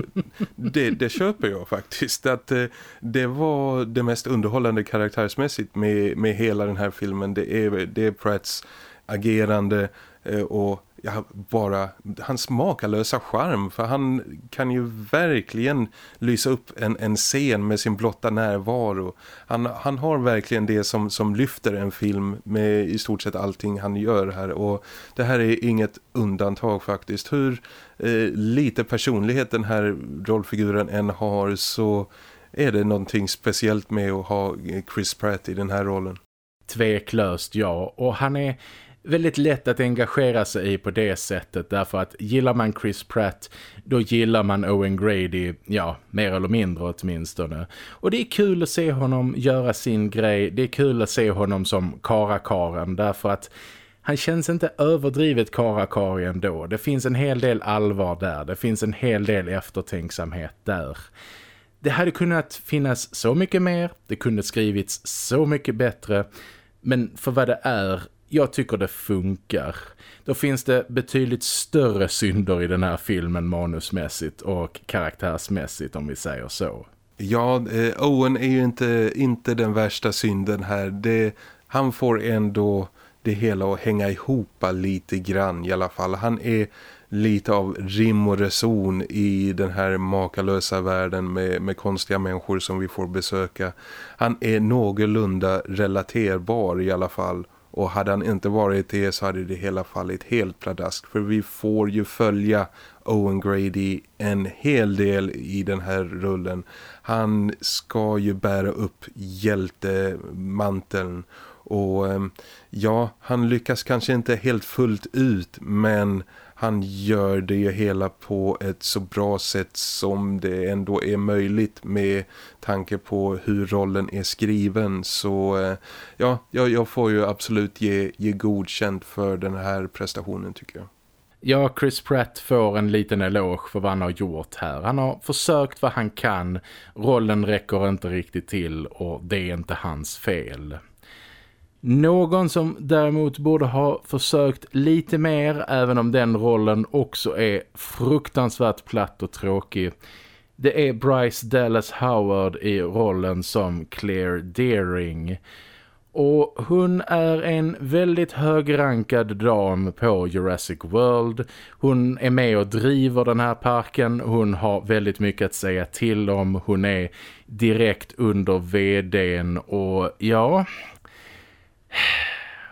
det, det köper jag faktiskt. Att eh, det var det mest underhållande karaktärsmässigt med, med hela den här filmen. Det är, det är Pratts agerande eh, och ja, bara hans makalösa charm för han kan ju verkligen lysa upp en, en scen med sin blotta närvaro. Han, han har verkligen det som, som lyfter en film med i stort sett allting han gör här och det här är inget undantag faktiskt. Hur eh, lite personlighet den här rollfiguren än har så är det någonting speciellt med att ha Chris Pratt i den här rollen. Tveklöst ja och han är väldigt lätt att engagera sig i på det sättet därför att gillar man Chris Pratt då gillar man Owen Grady, ja, mer eller mindre åtminstone. Och det är kul att se honom göra sin grej, det är kul att se honom som karakaren därför att han känns inte överdrivet karakari ändå. Det finns en hel del allvar där, det finns en hel del eftertänksamhet där. Det hade kunnat finnas så mycket mer, det kunde skrivits så mycket bättre, men för vad det är jag tycker det funkar. Då finns det betydligt större synder i den här filmen manusmässigt och karaktärsmässigt om vi säger så. Ja, eh, Owen är ju inte, inte den värsta synden här. Det, han får ändå det hela att hänga ihop lite grann i alla fall. Han är lite av rim och reson i den här makalösa världen med, med konstiga människor som vi får besöka. Han är någorlunda relaterbar i alla fall och hade han inte varit det så hade det hela fallit helt pladask. För vi får ju följa Owen Grady en hel del i den här rullen. Han ska ju bära upp hjältemanteln. Och ehm, ja, han lyckas kanske inte helt fullt ut men han gör det hela på ett så bra sätt som det ändå är möjligt med tanke på hur rollen är skriven. Så eh, ja, ja, jag, får ju absolut ge, ge godkänt för den här prestationen tycker jag. Ja, Chris Pratt får en liten eloge för vad han har gjort här. Han har försökt vad han kan. Rollen räcker inte riktigt till och det är inte hans fel. Någon som däremot borde ha försökt lite mer även om den rollen också är fruktansvärt platt och tråkig. Det är Bryce Dallas Howard i rollen som Claire Deering. Och hon är en väldigt högrankad dam på Jurassic World. Hon är med och driver den här parken. Hon har väldigt mycket att säga till om. Hon är direkt under vdn och ja,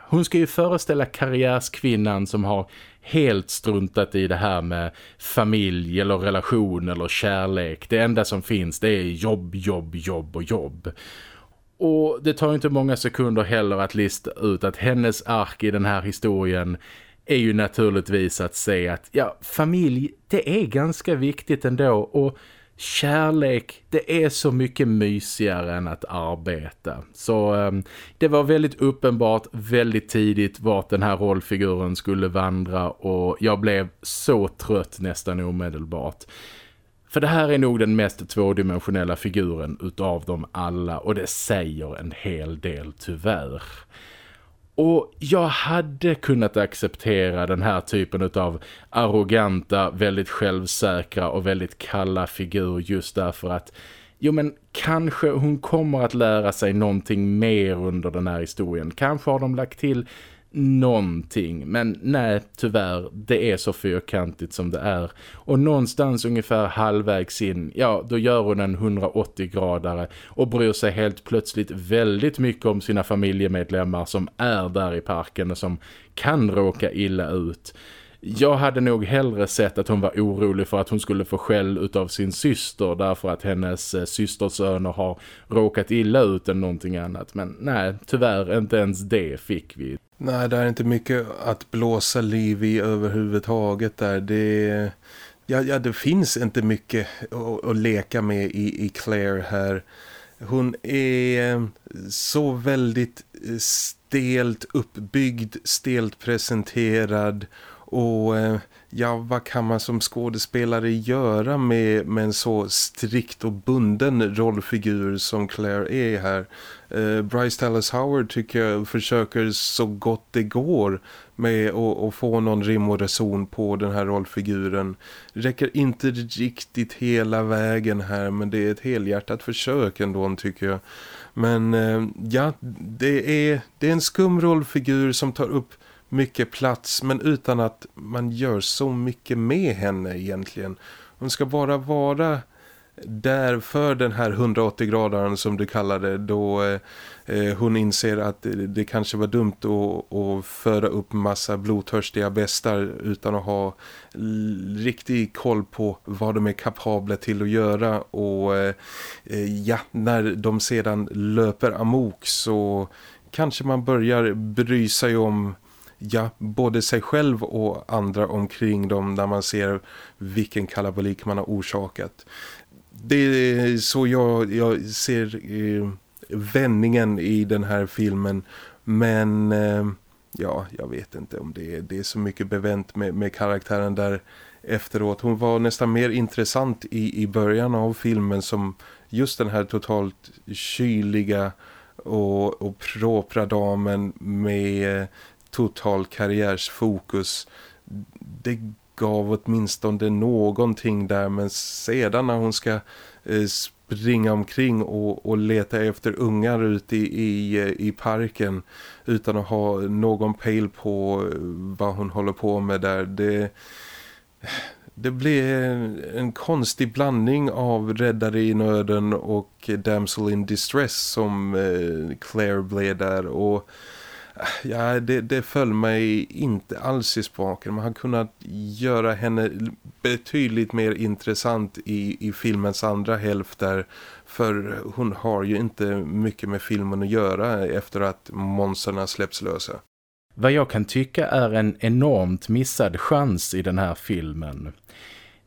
hon ska ju föreställa karriärskvinnan som har helt struntat i det här med familj eller relation eller kärlek. Det enda som finns det är jobb, jobb, jobb och jobb. Och det tar inte många sekunder heller att lista ut att hennes ark i den här historien är ju naturligtvis att se att ja, familj, det är ganska viktigt ändå och kärlek, det är så mycket mysigare än att arbeta. Så ehm, det var väldigt uppenbart väldigt tidigt vart den här rollfiguren skulle vandra och jag blev så trött nästan omedelbart. För det här är nog den mest tvådimensionella figuren utav dem alla och det säger en hel del tyvärr. Och jag hade kunnat acceptera den här typen av arroganta, väldigt självsäkra och väldigt kalla figur just därför att jo men kanske hon kommer att lära sig någonting mer under den här historien. Kanske har de lagt till någonting. Men nej, tyvärr, det är så fyrkantigt som det är. Och någonstans ungefär halvvägs in, ja, då gör hon en 180-gradare och bryr sig helt plötsligt väldigt mycket om sina familjemedlemmar som är där i parken och som kan råka illa ut. Jag hade nog hellre sett att hon var orolig för att hon skulle få skäll utav sin syster därför att hennes eh, systersöner har råkat illa ut än någonting annat. Men nej, tyvärr inte ens det fick vi. Nej, det är inte mycket att blåsa liv i överhuvudtaget där. Det, ja, ja, det finns inte mycket att, att leka med i, i Claire här. Hon är eh, så väldigt eh, stelt uppbyggd, stelt presenterad och eh, ja, vad kan man som skådespelare göra med, med en så strikt och bunden rollfigur som Claire är här? Eh, Bryce Dallas Howard tycker jag försöker så gott det går med att, få någon rim och reson på den här rollfiguren. Räcker inte riktigt hela vägen här men det är ett helhjärtat försök ändå tycker jag. Men eh, ja, det är, det är en skum rollfigur som tar upp mycket plats men utan att man gör så mycket med henne egentligen. Hon ska bara vara där för den här 180-gradaren som du kallar det då eh, eh, hon inser att det, det kanske var dumt att, att föra upp massa blodtörstiga bestar utan att ha riktig koll på vad de är kapabla till att göra och eh, eh, ja, när de sedan löper amok så kanske man börjar bry sig om ja, både sig själv och andra omkring dem när man ser vilken kalabalik man har orsakat. Det är så jag, jag ser eh, vändningen i den här filmen men eh, ja, jag vet inte om det är, det är så mycket bevänt med, med karaktären där efteråt. Hon var nästan mer intressant i, i början av filmen som just den här totalt kyliga och, och propra damen med total karriärsfokus. Det gav åtminstone någonting där men sedan när hon ska eh, springa omkring och, och leta efter ungar ute i, i, i parken utan att ha någon pejl på eh, vad hon håller på med där. Det, det blev en konstig blandning av räddare i nöden och damsel in distress som eh, Claire blev där och ja, det, det föll mig inte alls i spaken. Man hade kunnat göra henne betydligt mer intressant i, i filmens andra hälft där. För hon har ju inte mycket med filmen att göra efter att monsterna släpps lösa. Vad jag kan tycka är en enormt missad chans i den här filmen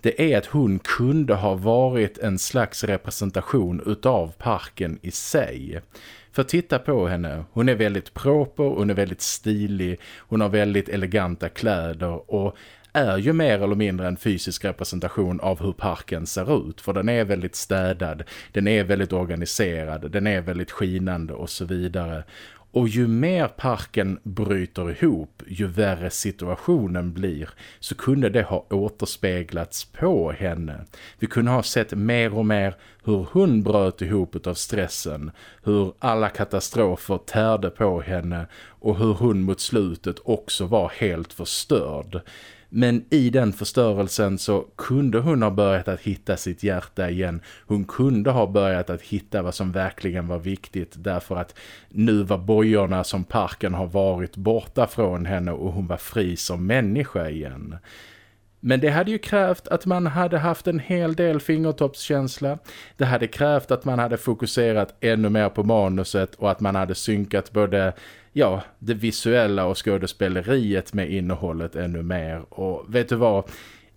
det är att hon kunde ha varit en slags representation utav parken i sig. För titta på henne, hon är väldigt proper, hon är väldigt stilig, hon har väldigt eleganta kläder och är ju mer eller mindre en fysisk representation av hur parken ser ut. För den är väldigt städad, den är väldigt organiserad, den är väldigt skinande och så vidare. Och ju mer parken bryter ihop, ju värre situationen blir, så kunde det ha återspeglats på henne. Vi kunde ha sett mer och mer hur hon bröt ihop av stressen, hur alla katastrofer tärde på henne och hur hon mot slutet också var helt förstörd. Men i den förstörelsen så kunde hon ha börjat att hitta sitt hjärta igen. Hon kunde ha börjat att hitta vad som verkligen var viktigt därför att nu var bojorna som parken har varit borta från henne och hon var fri som människa igen. Men det hade ju krävt att man hade haft en hel del fingertoppskänsla. Det hade krävt att man hade fokuserat ännu mer på manuset och att man hade synkat både ja, det visuella och skådespeleriet med innehållet ännu mer. Och vet du vad,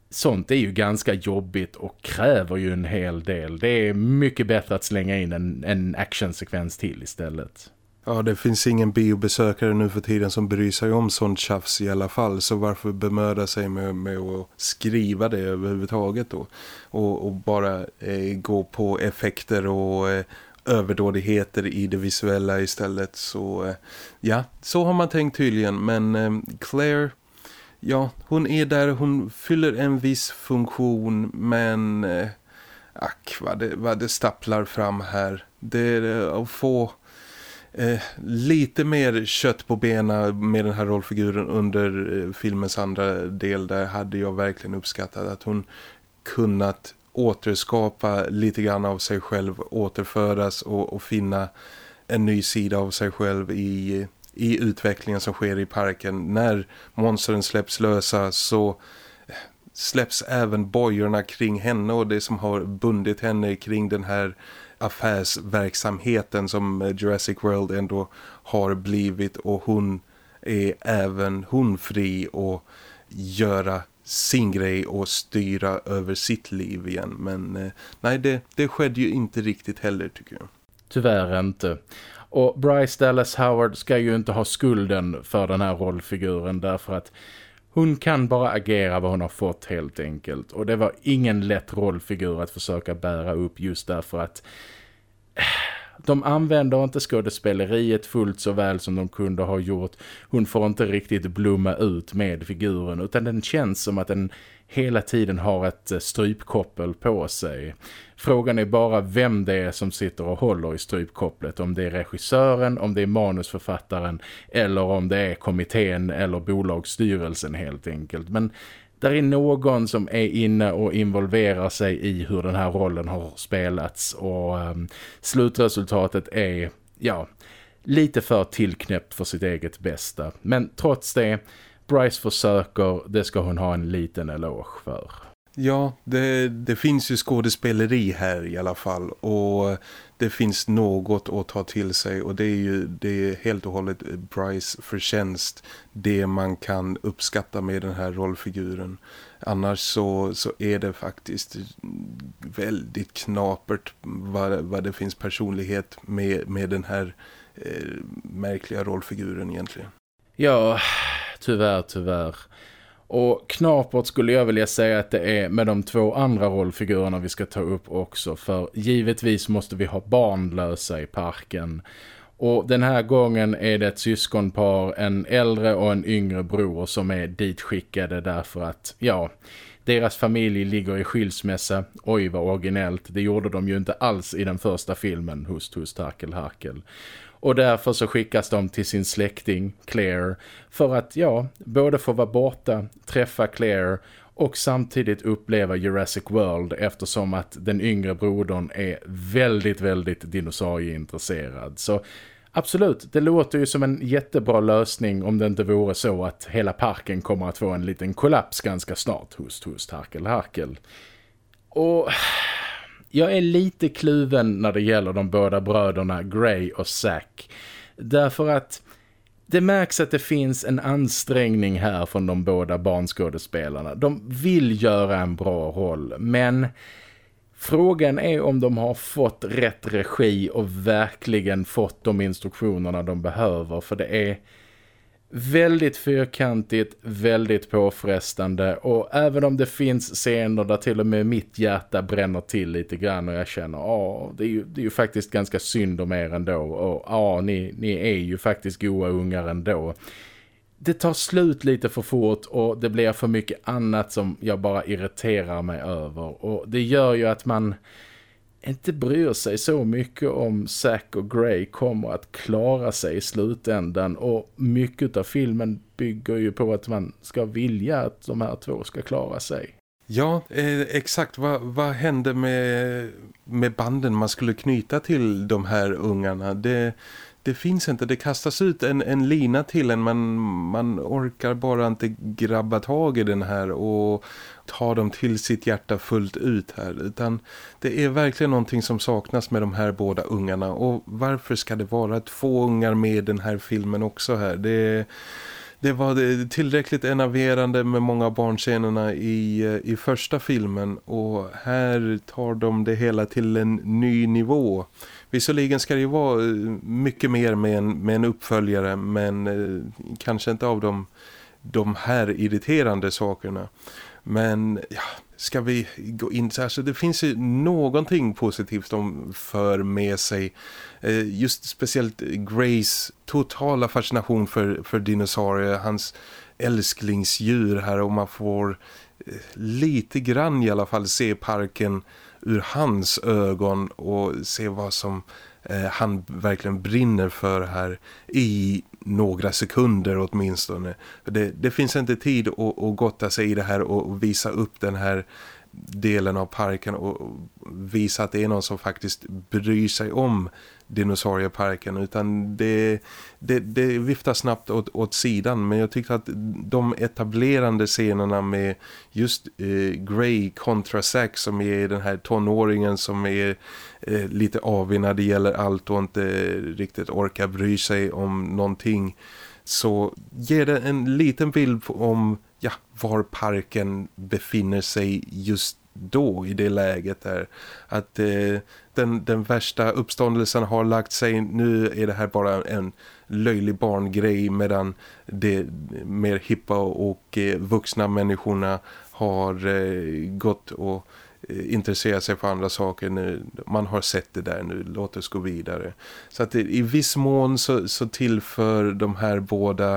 sånt är ju ganska jobbigt och kräver ju en hel del. Det är mycket bättre att slänga in en, en actionsekvens till istället. Ja, det finns ingen biobesökare nu för tiden som bryr sig om sånt tjafs i alla fall. Så varför bemöda sig med, med att skriva det överhuvudtaget då? Och, och bara eh, gå på effekter och eh, överdådigheter i det visuella istället. Så eh, ja, så har man tänkt tydligen. Men eh, Claire, ja, hon är där, hon fyller en viss funktion. Men eh, ack vad det, vad det stapplar fram här. Det är att få eh, lite mer kött på benen med den här rollfiguren under eh, filmens andra del där hade jag verkligen uppskattat att hon kunnat återskapa lite grann av sig själv, återföras och, och finna en ny sida av sig själv i, i utvecklingen som sker i parken. När monstren släpps lösa så släpps även bojorna kring henne och det som har bundit henne kring den här affärsverksamheten som Jurassic World ändå har blivit och hon är även hon fri och göra sin grej och styra över sitt liv igen. Men eh, nej, det, det skedde ju inte riktigt heller tycker jag. Tyvärr inte. Och Bryce Dallas Howard ska ju inte ha skulden för den här rollfiguren därför att hon kan bara agera vad hon har fått helt enkelt. Och det var ingen lätt rollfigur att försöka bära upp just därför att eh, de använder inte skådespeleriet fullt så väl som de kunde ha gjort. Hon får inte riktigt blomma ut med figuren utan den känns som att den hela tiden har ett eh, strypkoppel på sig. Frågan är bara vem det är som sitter och håller i strypkopplet. Om det är regissören, om det är manusförfattaren eller om det är kommittén eller bolagsstyrelsen helt enkelt. Men där är någon som är inne och involverar sig i hur den här rollen har spelats och um, slutresultatet är, ja, lite för tillknäppt för sitt eget bästa. Men trots det, Bryce försöker, det ska hon ha en liten eloge för. Ja, det, det finns ju skådespeleri här i alla fall och det finns något att ta till sig och det är ju det är helt och hållet eh, Bryce förtjänst det man kan uppskatta med den här rollfiguren. Annars så, så är det faktiskt väldigt knapert vad, vad det finns personlighet med, med den här eh, märkliga rollfiguren egentligen. Ja, tyvärr, tyvärr. Och knapert skulle jag vilja säga att det är med de två andra rollfigurerna vi ska ta upp också. För givetvis måste vi ha barnlösa i parken. Och den här gången är det ett syskonpar, en äldre och en yngre bror som är ditskickade därför att, ja, deras familj ligger i skilsmässa. Oj vad originellt, det gjorde de ju inte alls i den första filmen, Hust, hust, harkel, harkel. Och därför så skickas de till sin släkting Claire för att ja, både få vara borta, träffa Claire och samtidigt uppleva Jurassic World eftersom att den yngre brodern är väldigt, väldigt dinosaurieintresserad. Så absolut, det låter ju som en jättebra lösning om det inte vore så att hela parken kommer att få en liten kollaps ganska snart. Host, host, harkel, harkel. Och jag är lite kluven när det gäller de båda bröderna Gray och Zack. Därför att det märks att det finns en ansträngning här från de båda barnskådespelarna. De vill göra en bra roll, men frågan är om de har fått rätt regi och verkligen fått de instruktionerna de behöver. För det är Väldigt fyrkantigt, väldigt påfrestande och även om det finns scener där till och med mitt hjärta bränner till lite grann och jag känner att det, är ju, det är ju faktiskt ganska synd om er ändå och ja, ni, ni är ju faktiskt goa ungar ändå. Det tar slut lite för fort och det blir för mycket annat som jag bara irriterar mig över och det gör ju att man inte bryr sig så mycket om Zack och Gray kommer att klara sig i slutändan och mycket av filmen bygger ju på att man ska vilja att de här två ska klara sig. Ja, eh, exakt. Vad, vad hände med, med banden man skulle knyta till de här ungarna? Det, det finns inte. Det kastas ut en, en lina till en. men man orkar bara inte grabba tag i den här och ta dem till sitt hjärta fullt ut här. Utan det är verkligen någonting som saknas med de här båda ungarna. Och varför ska det vara två ungar med i den här filmen också här? Det det var tillräckligt enerverande med många barnscenerna i, i första filmen och här tar de det hela till en ny nivå. Visserligen ska det ju vara eh, mycket mer med en, med en uppföljare men eh, kanske inte av de, de här irriterande sakerna. Men ja, ska vi gå in så här så det finns ju någonting positivt de för med sig. Eh, just speciellt Grays totala fascination för, för dinosaurier, hans älsklingsdjur här och man får eh, lite grann i alla fall se parken ur hans ögon och se vad som eh, han verkligen brinner för här i några sekunder åtminstone. Det, det finns inte tid att, att gotta sig i det här och visa upp den här delen av parken och visa att det är någon som faktiskt bryr sig om dinosaurieparken utan det, det, det viftar snabbt åt, åt sidan. Men jag tyckte att de etablerande scenerna med just eh, Grey kontra Zack som är den här tonåringen som är eh, lite avig när det gäller allt och inte riktigt orkar bry sig om någonting så ger det en liten bild om ja, var parken befinner sig just då i det läget där att eh, den, den värsta uppståndelsen har lagt sig nu är det här bara en löjlig barngrej medan de mer hippa och eh, vuxna människorna har eh, gått och eh, intresserat sig för andra saker nu. Man har sett det där nu, låt oss gå vidare. Så att eh, i viss mån så, så tillför de här båda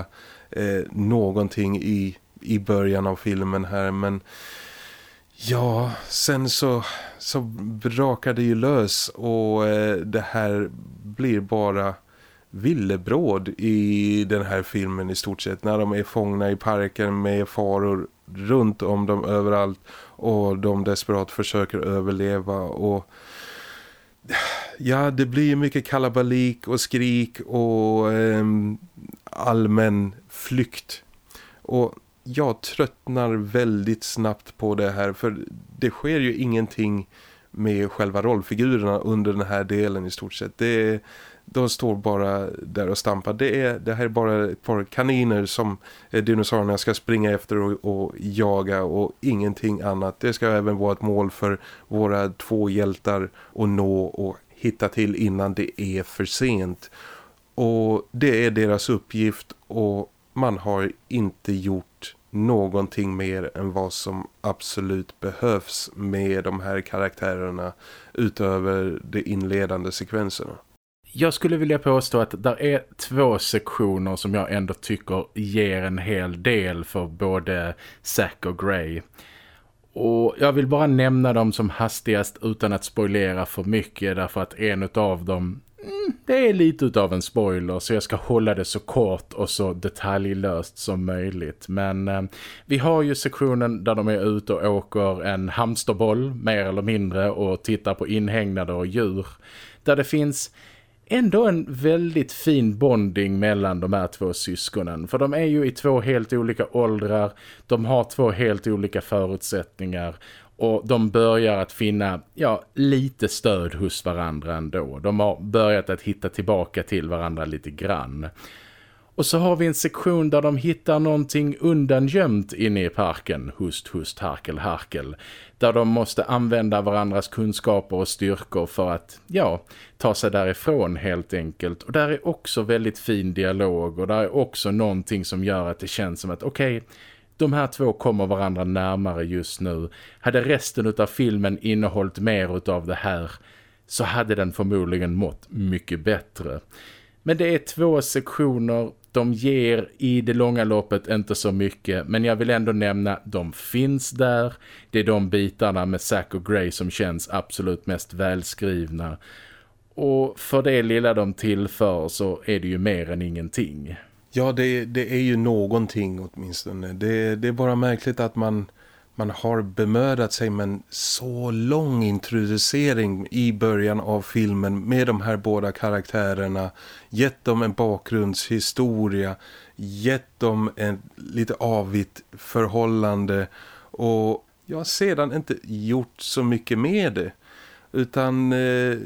eh, någonting i, i början av filmen här men Ja, sen så, så brakar det ju lös och eh, det här blir bara villebråd i den här filmen i stort sett. När de är fångna i parken med faror runt om dem överallt och de desperat försöker överleva och ja, det blir mycket kalabalik och skrik och eh, allmän flykt. Och jag tröttnar väldigt snabbt på det här för det sker ju ingenting med själva rollfigurerna under den här delen i stort sett. Det de står bara där och stampar. Det, är, det här är bara ett par kaniner som dinosaurierna ska springa efter och, och, jaga och ingenting annat. Det ska även vara ett mål för våra två hjältar att nå och hitta till innan det är för sent. Och det är deras uppgift och man har inte gjort någonting mer än vad som absolut behövs med de här karaktärerna utöver de inledande sekvenserna. Jag skulle vilja påstå att det är två sektioner som jag ändå tycker ger en hel del för både Zack och Grey. Och jag vill bara nämna dem som hastigast utan att spoilera för mycket därför att en av dem Mm, det är lite av en spoiler så jag ska hålla det så kort och så detaljlöst som möjligt. Men eh, vi har ju sektionen där de är ute och åker en hamsterboll mer eller mindre och tittar på inhägnader och djur. Där det finns ändå en väldigt fin bonding mellan de här två syskonen. För de är ju i två helt olika åldrar, de har två helt olika förutsättningar och de börjar att finna ja, lite stöd hos varandra ändå. De har börjat att hitta tillbaka till varandra lite grann. Och så har vi en sektion där de hittar någonting undangömt inne i parken. Hust, hust, harkel, harkel. Där de måste använda varandras kunskaper och styrkor för att, ja, ta sig därifrån helt enkelt. Och där är också väldigt fin dialog och där är också någonting som gör att det känns som att okej, okay, de här två kommer varandra närmare just nu. Hade resten av filmen innehållit mer av det här så hade den förmodligen mått mycket bättre. Men det är två sektioner, de ger i det långa loppet inte så mycket men jag vill ändå nämna de finns där. Det är de bitarna med Zack och Gray som känns absolut mest välskrivna. Och för det lilla de tillför så är det ju mer än ingenting. Ja, det, det är ju någonting åtminstone. Det, det är bara märkligt att man, man har bemödat sig med en så lång introducering i början av filmen med de här båda karaktärerna. Gett dem en bakgrundshistoria, gett dem en lite avigt förhållande och jag har sedan inte gjort så mycket med det. Utan eh,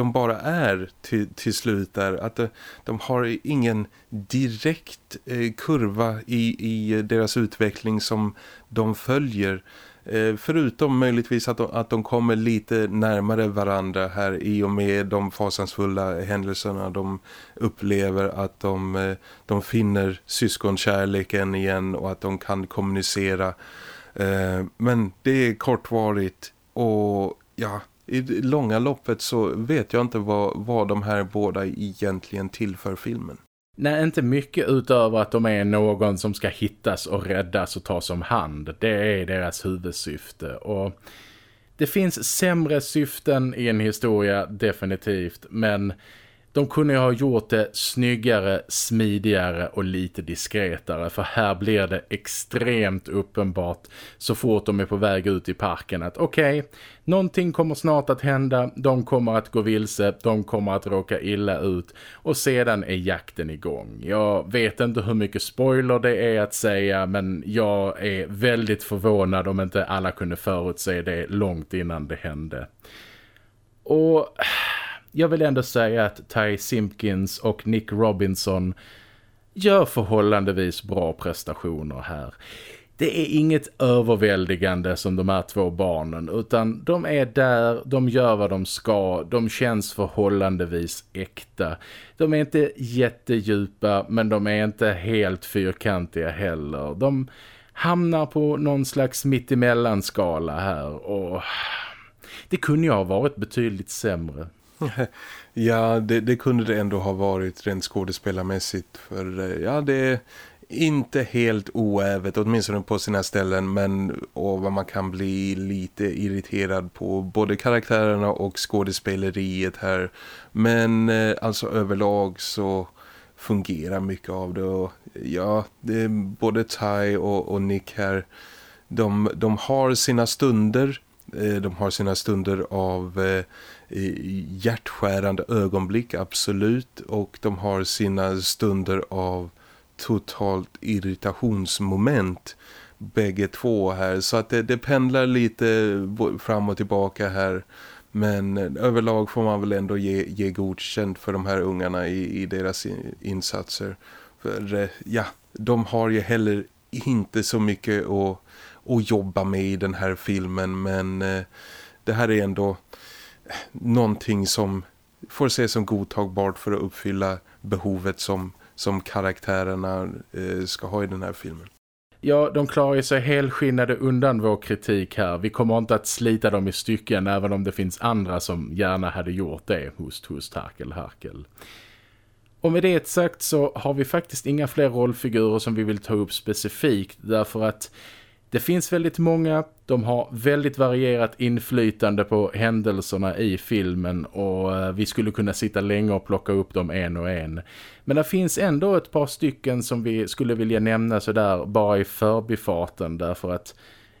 de bara är till, till slut där. Att de, de har ingen direkt eh, kurva i, i deras utveckling som de följer. Eh, förutom möjligtvis att de, att de kommer lite närmare varandra här i och med de fasansfulla händelserna de upplever. Att de, eh, de finner syskonkärleken igen och att de kan kommunicera. Eh, men det är kortvarigt och ja i långa loppet så vet jag inte vad, vad de här båda egentligen tillför filmen. Nej, inte mycket utöver att de är någon som ska hittas och räddas och tas om hand. Det är deras huvudsyfte och det finns sämre syften i en historia definitivt men de kunde ju ha gjort det snyggare, smidigare och lite diskretare för här blir det extremt uppenbart så fort de är på väg ut i parken att okej, okay, någonting kommer snart att hända, de kommer att gå vilse, de kommer att råka illa ut och sedan är jakten igång. Jag vet inte hur mycket spoiler det är att säga men jag är väldigt förvånad om inte alla kunde förutse det långt innan det hände. Och jag vill ändå säga att Ty Simpkins och Nick Robinson gör förhållandevis bra prestationer här. Det är inget överväldigande som de här två barnen utan de är där, de gör vad de ska, de känns förhållandevis äkta. De är inte jättedjupa men de är inte helt fyrkantiga heller. De hamnar på någon slags mittemellanskala här och det kunde ju ha varit betydligt sämre. ja, det, det, kunde det ändå ha varit rent skådespelarmässigt. För eh, ja, det är inte helt oävet, åtminstone på sina ställen. Men och vad man kan bli lite irriterad på både karaktärerna och skådespeleriet här. Men eh, alltså överlag så fungerar mycket av det. Och, ja, det är både Ty och, och Nick här. De, de har sina stunder eh, de har sina stunder av hjärtskärande ögonblick, absolut. Och de har sina stunder av totalt irritationsmoment bägge två här. Så att det, det pendlar lite fram och tillbaka här. Men eh, överlag får man väl ändå ge, ge godkänt för de här ungarna i, i deras insatser. För eh, ja, de har ju heller inte så mycket att, att jobba med i den här filmen. Men eh, det här är ändå någonting som får ses som godtagbart för att uppfylla behovet som, som karaktärerna eh, ska ha i den här filmen. Ja, de klarar sig helskinnade undan vår kritik här. Vi kommer inte att slita dem i stycken även om det finns andra som gärna hade gjort det. Host, host, harkel, harkel. Och med det sagt så har vi faktiskt inga fler rollfigurer som vi vill ta upp specifikt därför att det finns väldigt många, de har väldigt varierat inflytande på händelserna i filmen och eh, vi skulle kunna sitta länge och plocka upp dem en och en. Men det finns ändå ett par stycken som vi skulle vilja nämna sådär bara i förbifarten därför att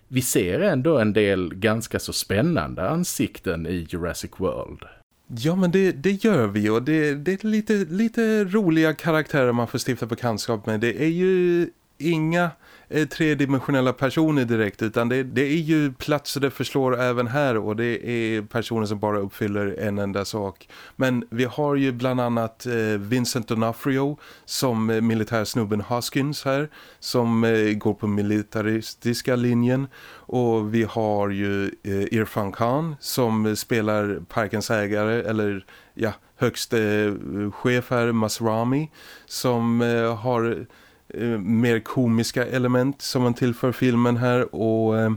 vi ser ändå en del ganska så spännande ansikten i Jurassic World. Ja men det, det gör vi och det, det är lite, lite roliga karaktärer man får stifta bekantskap med. Det är ju inga Eh, tredimensionella personer direkt utan det, det, är ju platser det förslår även här och det är personer som bara uppfyller en enda sak. Men vi har ju bland annat eh, Vincent D'Onofrio som eh, militärsnubben Hoskins här som eh, går på militaristiska linjen och vi har ju eh, Irfan Khan som spelar parkens ägare eller ja, högste eh, chef här Masrami som eh, har Eh, mer komiska element som man tillför filmen här och eh,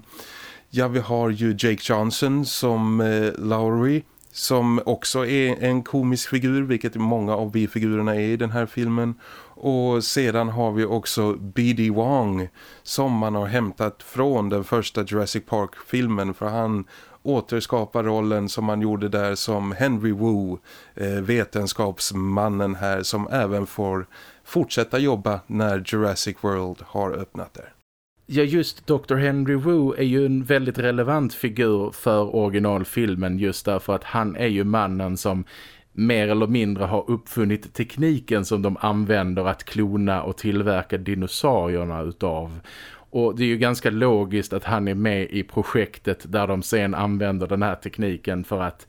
ja vi har ju Jake Johnson som eh, Lowry som också är en komisk figur vilket många av bifigurerna är i den här filmen. Och sedan har vi också B.D. Wong som man har hämtat från den första Jurassic Park-filmen för han återskapar rollen som man gjorde där som Henry Wu, eh, vetenskapsmannen här som även får fortsätta jobba när Jurassic World har öppnat där. Ja, just Dr. Henry Wu är ju en väldigt relevant figur för originalfilmen just därför att han är ju mannen som mer eller mindre har uppfunnit tekniken som de använder att klona och tillverka dinosaurierna utav. Och det är ju ganska logiskt att han är med i projektet där de sen använder den här tekniken för att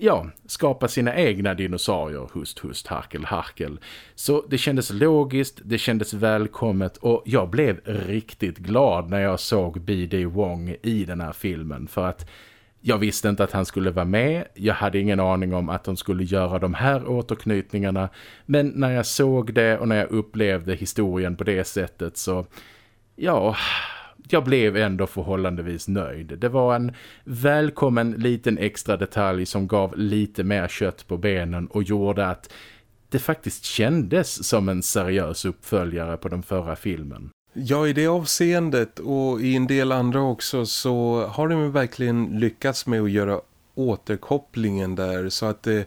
ja, skapa sina egna dinosaurier, hust, hust, harkel, harkel. Så det kändes logiskt, det kändes välkommet och jag blev riktigt glad när jag såg B.D. Wong i den här filmen för att jag visste inte att han skulle vara med, jag hade ingen aning om att de skulle göra de här återknytningarna men när jag såg det och när jag upplevde historien på det sättet så ja, jag blev ändå förhållandevis nöjd. Det var en välkommen liten extra detalj som gav lite mer kött på benen och gjorde att det faktiskt kändes som en seriös uppföljare på den förra filmen. Ja, i det avseendet och i en del andra också så har de verkligen lyckats med att göra återkopplingen där så att det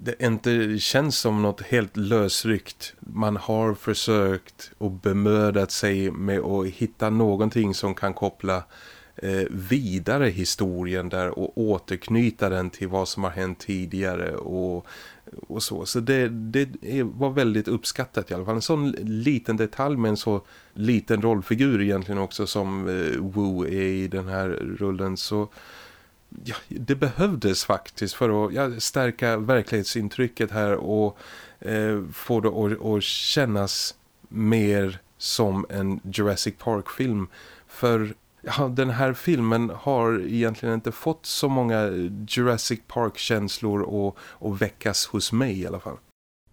det inte känns som något helt lösryckt. Man har försökt och bemödat sig med att hitta någonting som kan koppla eh, vidare historien där och återknyta den till vad som har hänt tidigare och, och så. Så det, det var väldigt uppskattat i alla fall. En sån liten detalj med en så liten rollfigur egentligen också som eh, Wu är i den här rullen så ja, det behövdes faktiskt för att ja, stärka verklighetsintrycket här och eh, få det att, att kännas mer som en Jurassic Park-film. För ja, den här filmen har egentligen inte fått så många Jurassic Park-känslor att väckas hos mig i alla fall.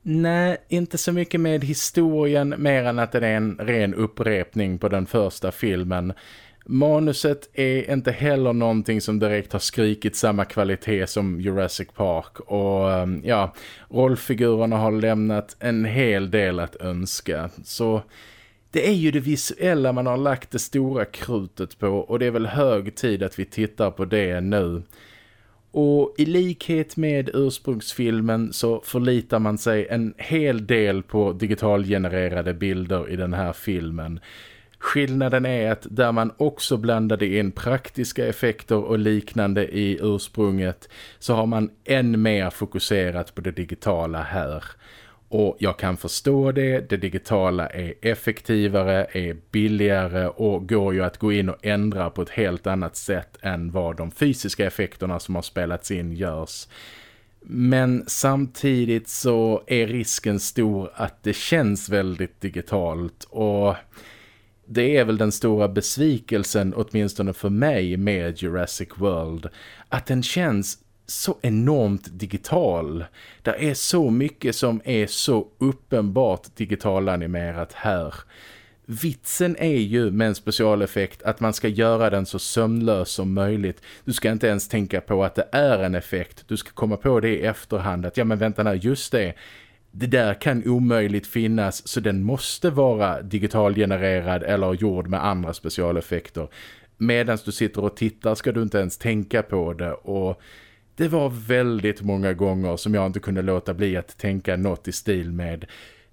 Nej, inte så mycket med historien mer än att det är en ren upprepning på den första filmen. Manuset är inte heller någonting som direkt har skrikit samma kvalitet som Jurassic Park och ehm, ja, rollfigurerna har lämnat en hel del att önska. Så det är ju det visuella man har lagt det stora krutet på och det är väl hög tid att vi tittar på det nu. Och i likhet med ursprungsfilmen så förlitar man sig en hel del på digitalgenererade bilder i den här filmen- Skillnaden är att där man också blandade in praktiska effekter och liknande i ursprunget så har man än mer fokuserat på det digitala här. Och jag kan förstå det, det digitala är effektivare, är billigare och går ju att gå in och ändra på ett helt annat sätt än vad de fysiska effekterna som har spelats in görs. Men samtidigt så är risken stor att det känns väldigt digitalt och det är väl den stora besvikelsen åtminstone för mig med Jurassic World att den känns så enormt digital. Det är så mycket som är så uppenbart digitalanimerat här. Vitsen är ju med en specialeffekt att man ska göra den så sömnlös som möjligt. Du ska inte ens tänka på att det är en effekt. Du ska komma på det i efterhand att ja men vänta nu, just det det där kan omöjligt finnas så den måste vara digitalgenererad eller gjord med andra specialeffekter. Medan du sitter och tittar ska du inte ens tänka på det och det var väldigt många gånger som jag inte kunde låta bli att tänka något i stil med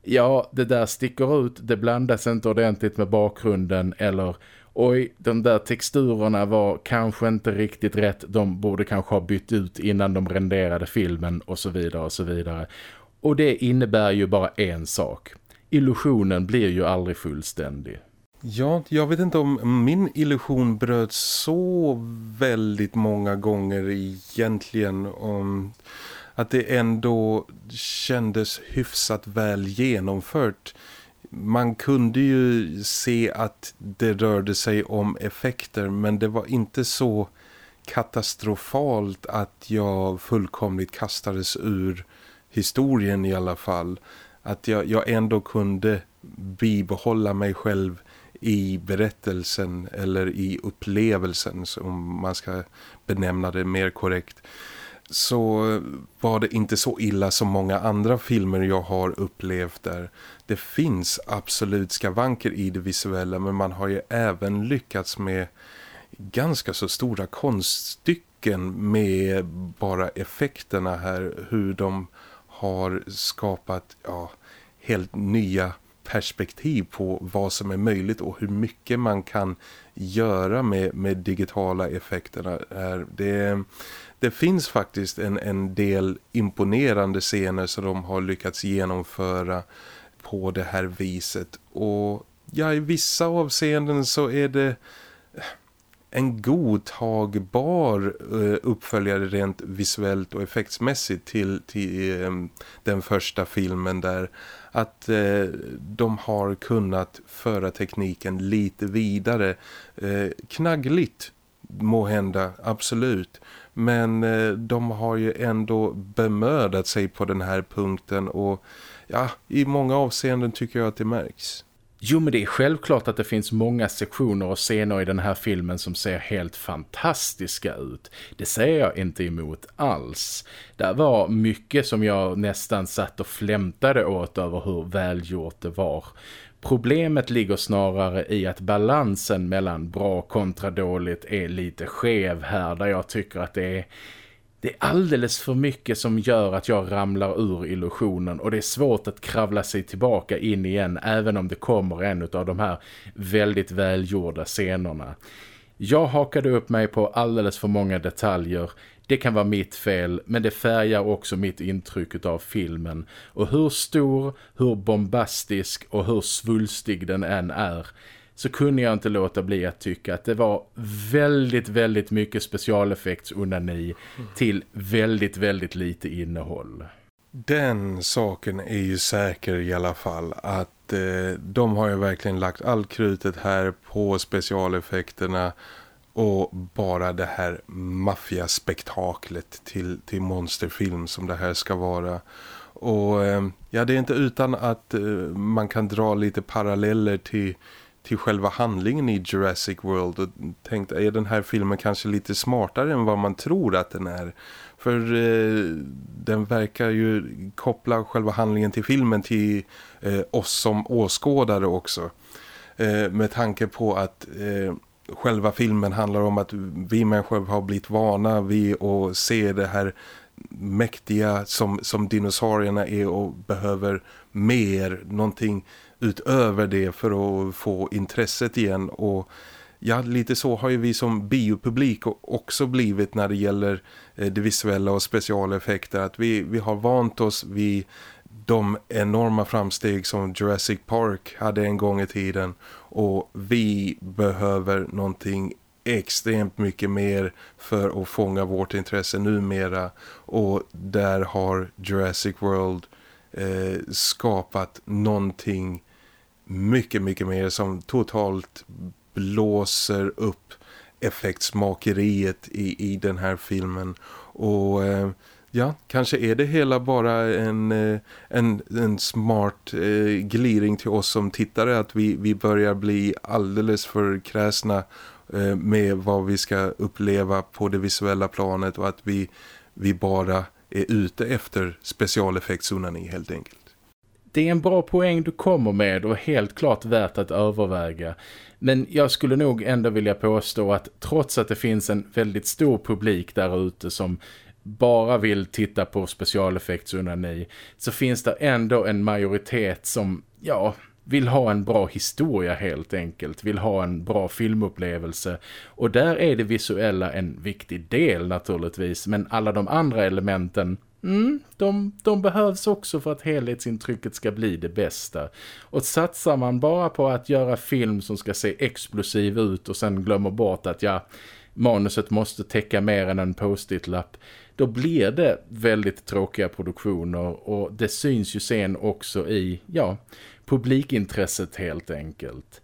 ja, det där sticker ut, det blandas inte ordentligt med bakgrunden eller oj, de där texturerna var kanske inte riktigt rätt, de borde kanske ha bytt ut innan de renderade filmen och så vidare och så vidare. Och det innebär ju bara en sak. Illusionen blir ju aldrig fullständig. Ja, jag vet inte om min illusion bröt så väldigt många gånger egentligen om att det ändå kändes hyfsat väl genomfört. Man kunde ju se att det rörde sig om effekter men det var inte så katastrofalt att jag fullkomligt kastades ur historien i alla fall. Att jag, jag ändå kunde bibehålla mig själv i berättelsen eller i upplevelsen som man ska benämna det mer korrekt. så var det inte så illa som många andra filmer jag har upplevt där. Det finns absolut skavanker i det visuella men man har ju även lyckats med ganska så stora konststycken med bara effekterna här. Hur de har skapat ja, helt nya perspektiv på vad som är möjligt och hur mycket man kan göra med, med digitala effekterna. Här. Det, det finns faktiskt en, en del imponerande scener som de har lyckats genomföra på det här viset. Och ja, i vissa avseenden så är det en godtagbar eh, uppföljare rent visuellt och effektsmässigt till, till eh, den första filmen där att eh, de har kunnat föra tekniken lite vidare. Knaggligt må hända, absolut. Men de har ju ändå bemödat sig på den här punkten och ja, i många avseenden tycker jag att det märks. Jo men det är självklart att det finns många sektioner och scener i den här filmen som ser helt fantastiska ut. Det säger jag inte emot alls. Det var mycket som jag nästan satt och flämtade åt över hur välgjort det var. Problemet ligger snarare i att balansen mellan bra kontra dåligt är lite skev här där jag tycker att det är det är alldeles för mycket som gör att jag ramlar ur illusionen och det är svårt att kravla sig tillbaka in igen även om det kommer en av de här väldigt välgjorda scenerna. Jag hakade upp mig på alldeles för många detaljer. Det kan vara mitt fel men det färgar också mitt intryck av filmen. Och hur stor, hur bombastisk och hur svulstig den än är så kunde jag inte låta bli att tycka att det var väldigt, väldigt mycket specialeffektsunani till väldigt, väldigt lite innehåll. Den saken är ju säker i alla fall att eh, de har ju verkligen lagt all krutet här på specialeffekterna och bara det här maffiaspektaklet till, till monsterfilm som det här ska vara. Och eh, ja, det är inte utan att eh, man kan dra lite paralleller till till själva handlingen i Jurassic World och tänkt är den här filmen kanske lite smartare än vad man tror att den är. För eh, den verkar ju koppla själva handlingen till filmen till eh, oss som åskådare också. Eh, med tanke på att eh, själva filmen handlar om att vi människor har blivit vana vid att se det här mäktiga som, som dinosaurierna är och behöver mer, någonting utöver det för att få intresset igen. Och ja, lite så har ju vi som biopublik också blivit när det gäller eh, det visuella och specialeffekter att vi, vi har vant oss vid de enorma framsteg som Jurassic Park hade en gång i tiden. Och vi behöver någonting extremt mycket mer för att fånga vårt intresse numera och där har Jurassic World eh, skapat någonting mycket, mycket mer som totalt blåser upp effektsmakeriet i, i den här filmen. Och eh, ja, kanske är det hela bara en, eh, en, en smart eh, gliring till oss som tittare att vi, vi börjar bli alldeles för kräsna Eh, med vad vi ska uppleva på det visuella planet och att vi, vi bara är ute efter specialeffektsonani helt enkelt. Det är en bra poäng du kommer med och helt klart värt att överväga. Men jag skulle nog ändå vilja påstå att trots att det finns en väldigt stor publik där ute som bara vill titta på specialeffektsunani så finns det ändå en majoritet som, ja, vill ha en bra historia helt enkelt, vill ha en bra filmupplevelse och där är det visuella en viktig del naturligtvis men alla de andra elementen Mm, de, de behövs också för att helhetsintrycket ska bli det bästa. Och satsar man bara på att göra film som ska se explosiv ut och sen glömmer bort att ja, manuset måste täcka mer än en post-it-lapp då blir det väldigt tråkiga produktioner och det syns ju sen också i, ja, publikintresset helt enkelt.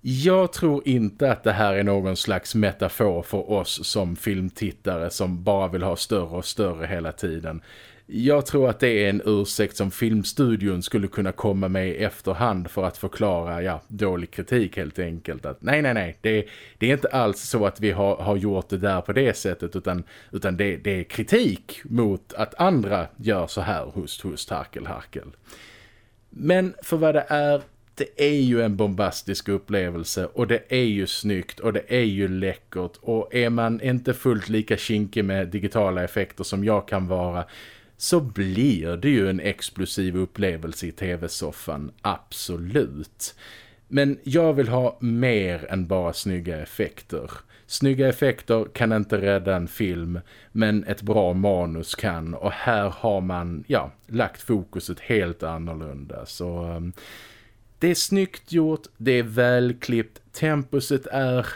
Jag tror inte att det här är någon slags metafor för oss som filmtittare som bara vill ha större och större hela tiden. Jag tror att det är en ursäkt som filmstudion skulle kunna komma med i efterhand för att förklara ja, dålig kritik helt enkelt. Att nej, nej, nej, det, det är inte alls så att vi har, har gjort det där på det sättet utan, utan det, det är kritik mot att andra gör så här, hust, hust, harkel, harkel. Men för vad det är det är ju en bombastisk upplevelse och det är ju snyggt och det är ju läckert och är man inte fullt lika kinkig med digitala effekter som jag kan vara så blir det ju en explosiv upplevelse i tv-soffan, absolut. Men jag vill ha mer än bara snygga effekter. Snygga effekter kan inte rädda en film, men ett bra manus kan. Och här har man, ja, lagt fokuset helt annorlunda. Så um, det är snyggt gjort, det är välklippt, tempuset är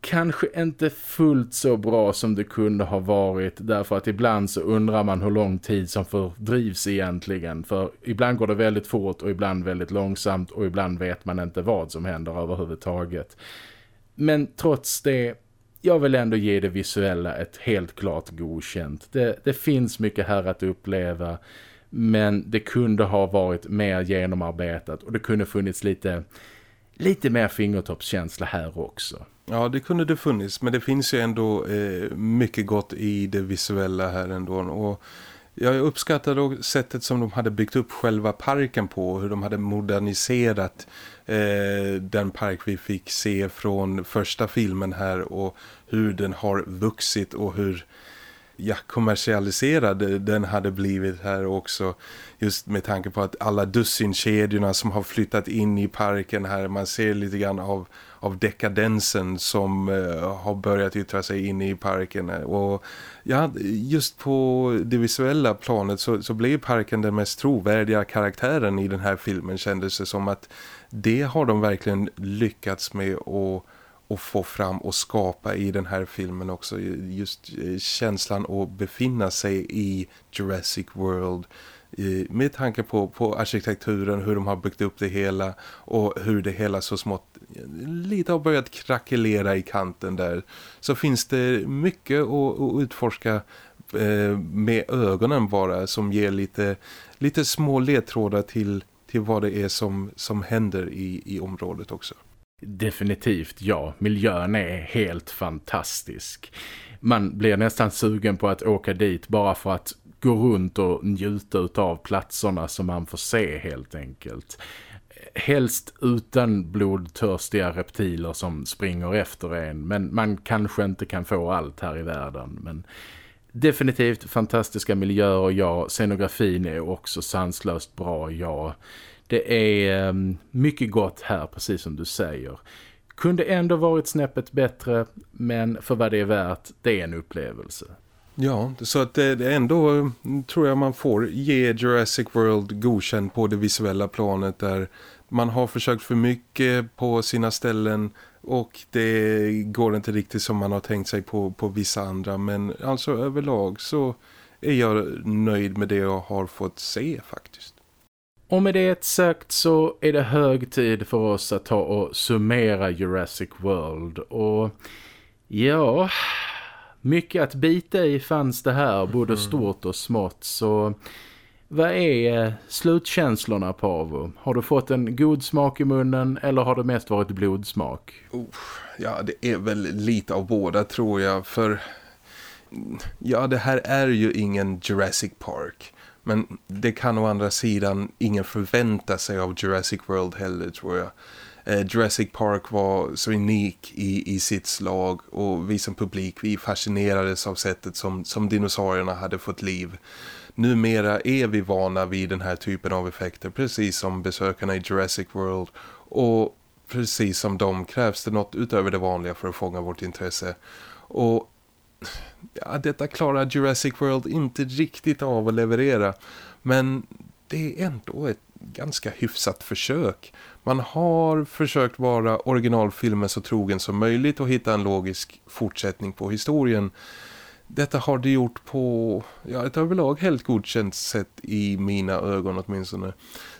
kanske inte fullt så bra som det kunde ha varit därför att ibland så undrar man hur lång tid som fördrivs egentligen för ibland går det väldigt fort och ibland väldigt långsamt och ibland vet man inte vad som händer överhuvudtaget. Men trots det, jag vill ändå ge det visuella ett helt klart godkänt. Det, det finns mycket här att uppleva men det kunde ha varit mer genomarbetat och det kunde funnits lite, lite mer fingertoppskänsla här också. Ja, det kunde det funnits, men det finns ju ändå eh, mycket gott i det visuella här ändå. Och jag uppskattade sättet som de hade byggt upp själva parken på, hur de hade moderniserat eh, den park vi fick se från första filmen här och hur den har vuxit och hur ja, kommersialiserad den hade blivit här också. Just med tanke på att alla dussinkedjorna som har flyttat in i parken här, man ser lite grann av, av dekadensen som eh, har börjat yttra sig inne i parken. Och ja, just på det visuella planet så, så blev parken den mest trovärdiga karaktären i den här filmen kändes det som att det har de verkligen lyckats med att och få fram och skapa i den här filmen också just eh, känslan att befinna sig i Jurassic World eh, med tanke på, på arkitekturen, hur de har byggt upp det hela och hur det hela så smått lite har börjat krackelera i kanten där så finns det mycket att, att utforska eh, med ögonen bara som ger lite, lite små ledtrådar till, till vad det är som, som händer i, i området också. Definitivt ja, miljön är helt fantastisk. Man blir nästan sugen på att åka dit bara för att gå runt och njuta av platserna som man får se helt enkelt. Helst utan blodtörstiga reptiler som springer efter en. Men man kanske inte kan få allt här i världen. Men definitivt fantastiska miljöer, ja. Scenografin är också sanslöst bra, ja. Det är ehm, mycket gott här, precis som du säger. Kunde ändå varit snäppet bättre, men för vad det är värt, det är en upplevelse. Ja, så att det ändå tror jag man får ge Jurassic World godkänt på det visuella planet där man har försökt för mycket på sina ställen och det går inte riktigt som man har tänkt sig på, på vissa andra men alltså överlag så är jag nöjd med det jag har fått se faktiskt. Och med det sagt så är det hög tid för oss att ta och summera Jurassic World. Och ja, mycket att bita i fanns det här, både mm. stort och smått. Så vad är eh, slutkänslorna Pavo? Har du fått en god smak i munnen eller har det mest varit blodsmak? Oh, ja, det är väl lite av båda tror jag. För ja, det här är ju ingen Jurassic Park. Men det kan å andra sidan ingen förvänta sig av Jurassic World heller tror jag. Eh, Jurassic Park var så unik i, i sitt slag och vi som publik vi fascinerades av sättet som, som dinosaurierna hade fått liv. Numera är vi vana vid den här typen av effekter precis som besökarna i Jurassic World och precis som de krävs det något utöver det vanliga för att fånga vårt intresse. Och ja, detta klarar Jurassic World inte riktigt av att leverera. Men det är ändå ett ganska hyfsat försök. Man har försökt vara originalfilmen så trogen som möjligt och hitta en logisk fortsättning på historien detta har det gjort på ja, ett överlag helt godkänt sätt i mina ögon åtminstone.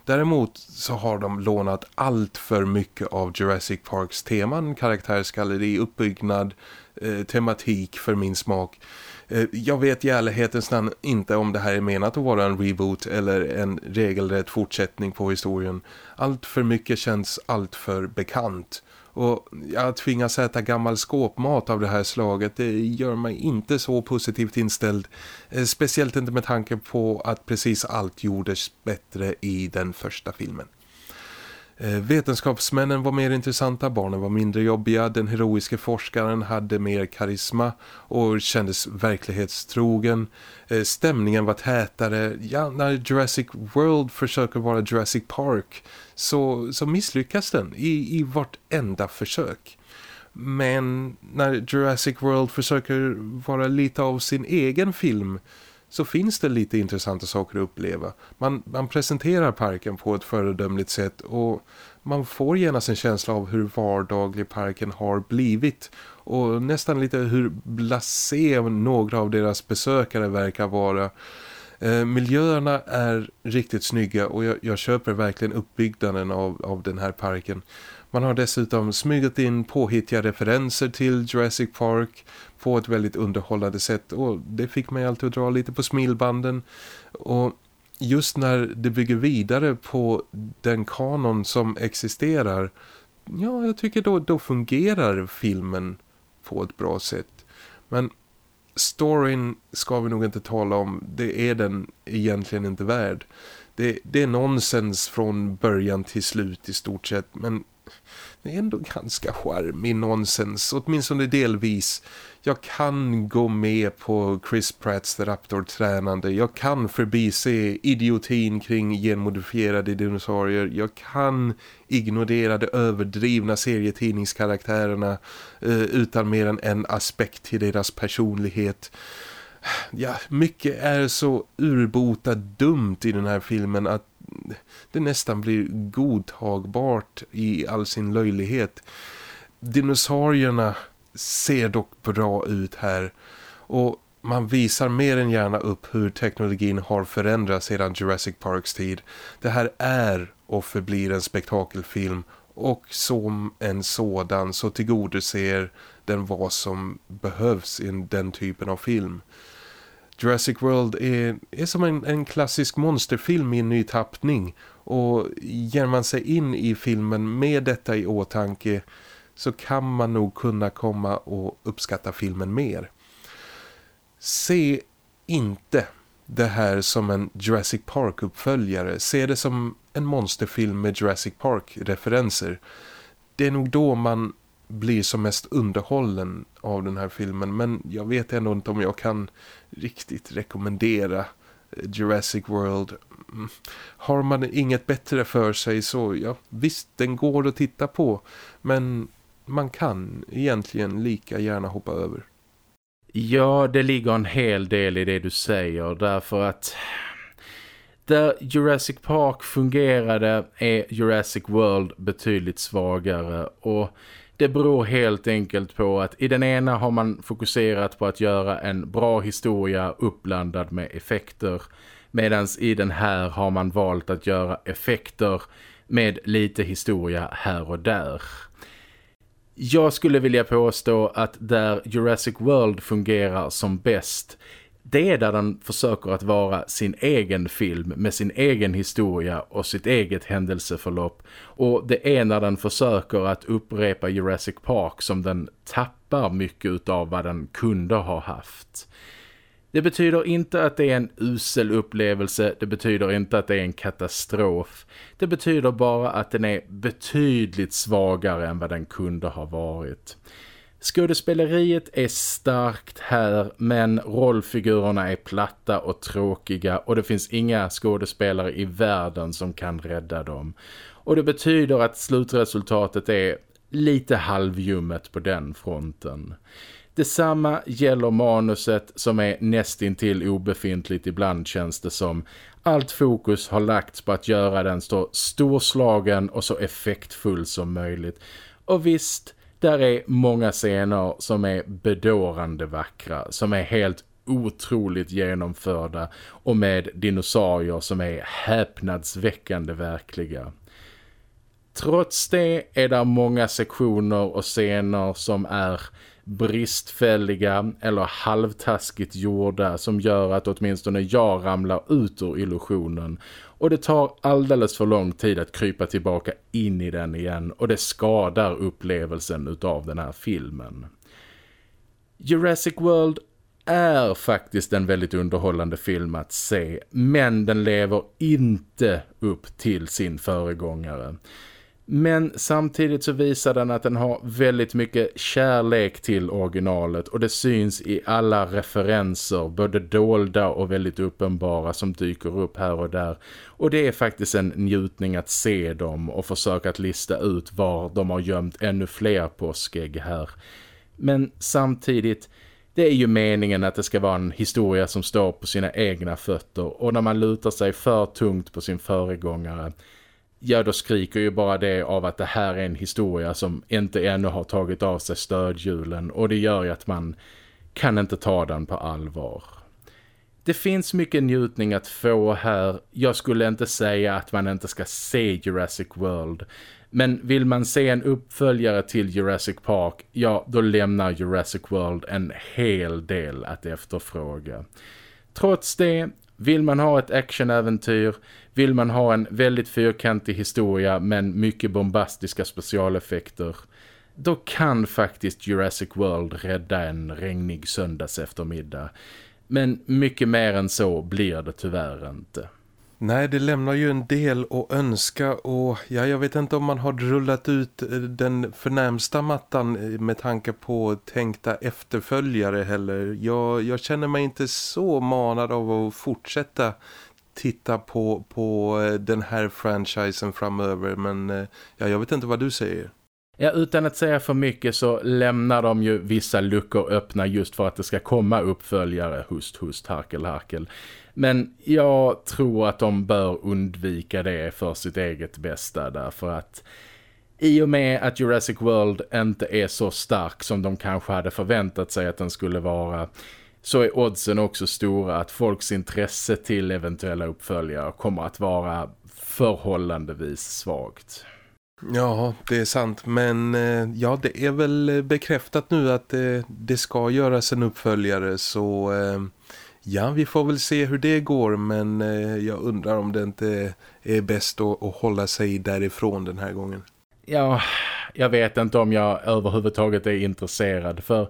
Däremot så har de lånat allt för mycket av Jurassic Parks teman, karaktärsgalleri, uppbyggnad, eh, tematik för min smak. Eh, jag vet i ärlighetens namn inte om det här är menat att vara en reboot eller en regelrätt fortsättning på historien. Allt för mycket känns allt för bekant. Och att tvingas äta gammal skåpmat av det här slaget det gör mig inte så positivt inställd. Eh, speciellt inte med tanke på att precis allt gjordes bättre i den första filmen. Eh, vetenskapsmännen var mer intressanta, barnen var mindre jobbiga, den heroiska forskaren hade mer karisma och kändes verklighetstrogen. Eh, stämningen var tätare. Ja, när Jurassic World försöker vara Jurassic Park så, så misslyckas den i, i vartenda försök. Men när Jurassic World försöker vara lite av sin egen film så finns det lite intressanta saker att uppleva. Man, man presenterar parken på ett föredömligt sätt och man får genast en känsla av hur vardaglig parken har blivit och nästan lite hur blasé några av deras besökare verkar vara. Eh, miljöerna är riktigt snygga och jag, jag köper verkligen uppbyggnaden av, av den här parken. Man har dessutom smygat in påhittiga referenser till Jurassic Park på ett väldigt underhållande sätt och det fick mig alltid att dra lite på smilbanden och just när det bygger vidare på den kanon som existerar ja, jag tycker då, då fungerar filmen på ett bra sätt. Men storyn ska vi nog inte tala om. Det är den egentligen inte värd. Det, det är nonsens från början till slut i stort sett. Men är ändå ganska charmig nonsens, åtminstone delvis. Jag kan gå med på Chris Pratts Raptor-tränande. Jag kan förbise idiotin kring genmodifierade dinosaurier. Jag kan ignorera de överdrivna serietidningskaraktärerna eh, utan mer än en aspekt till deras personlighet. Ja, mycket är så urbota dumt i den här filmen att det nästan blir godtagbart i all sin löjlighet. Dinosaurierna ser dock bra ut här och man visar mer än gärna upp hur teknologin har förändrats sedan Jurassic Parks tid. Det här är och förblir en spektakelfilm och som en sådan så tillgodoser den vad som behövs i den typen av film. Jurassic World är, är som en, en klassisk monsterfilm i en ny tappning och ger man sig in i filmen med detta i åtanke så kan man nog kunna komma och uppskatta filmen mer. Se inte det här som en Jurassic Park-uppföljare. Se det som en monsterfilm med Jurassic Park-referenser. Det är nog då man blir som mest underhållen av den här filmen. Men jag vet ändå inte om jag kan riktigt rekommendera eh, Jurassic World. Mm. Har man inget bättre för sig så ja, visst den går att titta på. Men man kan egentligen lika gärna hoppa över. Ja, det ligger en hel del i det du säger därför att där Jurassic Park fungerade är Jurassic World betydligt svagare och det beror helt enkelt på att i den ena har man fokuserat på att göra en bra historia uppblandad med effekter medan i den här har man valt att göra effekter med lite historia här och där. Jag skulle vilja påstå att där Jurassic World fungerar som bäst det är där den försöker att vara sin egen film med sin egen historia och sitt eget händelseförlopp. Och det är när den försöker att upprepa Jurassic Park som den tappar mycket av vad den kunde ha haft. Det betyder inte att det är en usel upplevelse, det betyder inte att det är en katastrof. Det betyder bara att den är betydligt svagare än vad den kunde ha varit. Skådespeleriet är starkt här men rollfigurerna är platta och tråkiga och det finns inga skådespelare i världen som kan rädda dem. Och det betyder att slutresultatet är lite halvjummet på den fronten. Detsamma gäller manuset som är nästintill obefintligt ibland känns det som. Allt fokus har lagts på att göra den så storslagen och så effektfull som möjligt. Och visst, där är många scener som är bedårande vackra, som är helt otroligt genomförda och med dinosaurier som är häpnadsväckande verkliga. Trots det är det många sektioner och scener som är bristfälliga eller halvtaskigt gjorda som gör att åtminstone jag ramlar ut ur illusionen och det tar alldeles för lång tid att krypa tillbaka in i den igen och det skadar upplevelsen utav den här filmen. Jurassic World är faktiskt en väldigt underhållande film att se men den lever inte upp till sin föregångare. Men samtidigt så visar den att den har väldigt mycket kärlek till originalet och det syns i alla referenser, både dolda och väldigt uppenbara som dyker upp här och där. Och det är faktiskt en njutning att se dem och försöka att lista ut var de har gömt ännu fler påskägg här. Men samtidigt, det är ju meningen att det ska vara en historia som står på sina egna fötter och när man lutar sig för tungt på sin föregångare ja då skriker ju bara det av att det här är en historia som inte ännu har tagit av sig stödhjulen och det gör ju att man kan inte ta den på allvar. Det finns mycket njutning att få här. Jag skulle inte säga att man inte ska se Jurassic World. Men vill man se en uppföljare till Jurassic Park, ja då lämnar Jurassic World en hel del att efterfråga. Trots det, vill man ha ett actionäventyr, vill man ha en väldigt fyrkantig historia men mycket bombastiska specialeffekter, då kan faktiskt Jurassic World rädda en regnig söndags eftermiddag. Men mycket mer än så blir det tyvärr inte. Nej, det lämnar ju en del att önska och ja, jag vet inte om man har rullat ut eh, den förnämsta mattan eh, med tanke på tänkta efterföljare heller. Jag, jag känner mig inte så manad av att fortsätta titta på, på eh, den här franchisen framöver men eh, ja, jag vet inte vad du säger. Ja, utan att säga för mycket så lämnar de ju vissa luckor öppna just för att det ska komma uppföljare, hust, hust, harkel, harkel. Men jag tror att de bör undvika det för sitt eget bästa därför att i och med att Jurassic World inte är så stark som de kanske hade förväntat sig att den skulle vara så är oddsen också stora att folks intresse till eventuella uppföljare kommer att vara förhållandevis svagt. Ja, det är sant. Men eh, ja, det är väl bekräftat nu att det, det ska göras en uppföljare så eh, Ja, vi får väl se hur det går men eh, jag undrar om det inte är bäst att, att hålla sig därifrån den här gången. Ja, jag vet inte om jag överhuvudtaget är intresserad för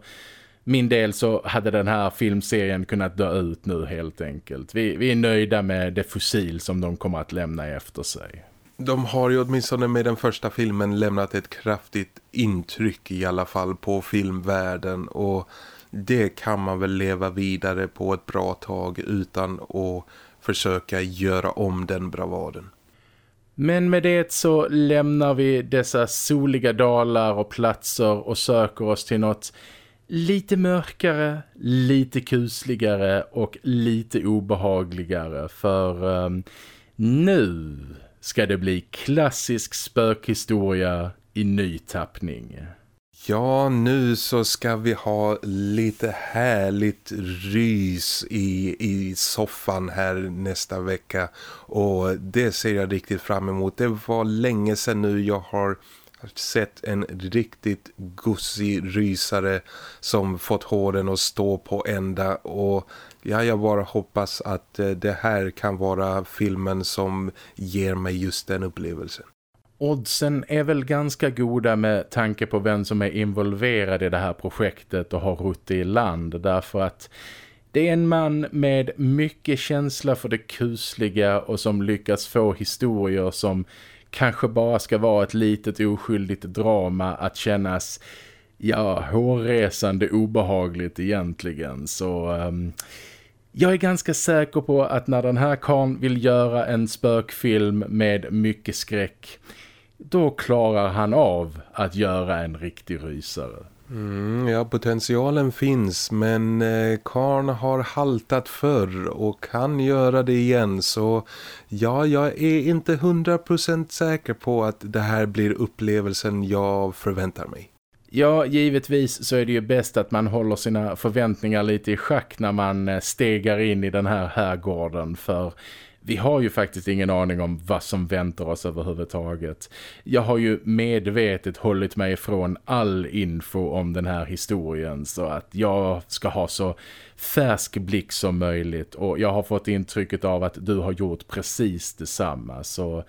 min del så hade den här filmserien kunnat dö ut nu helt enkelt. Vi, vi är nöjda med det fossil som de kommer att lämna efter sig. De har ju åtminstone med den första filmen lämnat ett kraftigt intryck i alla fall på filmvärlden och det kan man väl leva vidare på ett bra tag utan att försöka göra om den bravaden. Men med det så lämnar vi dessa soliga dalar och platser och söker oss till något lite mörkare, lite kusligare och lite obehagligare för um, nu ska det bli klassisk spökhistoria i ny tappning. Ja, nu så ska vi ha lite härligt rys i, i soffan här nästa vecka och det ser jag riktigt fram emot. Det var länge sedan nu jag har sett en riktigt gussig rysare som fått håren att stå på ända och ja, jag bara hoppas att eh, det här kan vara filmen som ger mig just den upplevelsen. Oddsen är väl ganska goda med tanke på vem som är involverad i det här projektet och har rott i land därför att det är en man med mycket känsla för det kusliga och som lyckas få historier som kanske bara ska vara ett litet oskyldigt drama att kännas ja, hårresande obehagligt egentligen. Så um, jag är ganska säker på att när den här kan vill göra en spökfilm med mycket skräck då klarar han av att göra en riktig rysare. Mm, ja, potentialen finns men eh, Karn har haltat förr och kan göra det igen så ja, jag är inte hundra procent säker på att det här blir upplevelsen jag förväntar mig. Ja, givetvis så är det ju bäst att man håller sina förväntningar lite i schack när man eh, stegar in i den här herrgården för vi har ju faktiskt ingen aning om vad som väntar oss överhuvudtaget. Jag har ju medvetet hållit mig ifrån all info om den här historien så att jag ska ha så färsk blick som möjligt och jag har fått intrycket av att du har gjort precis detsamma så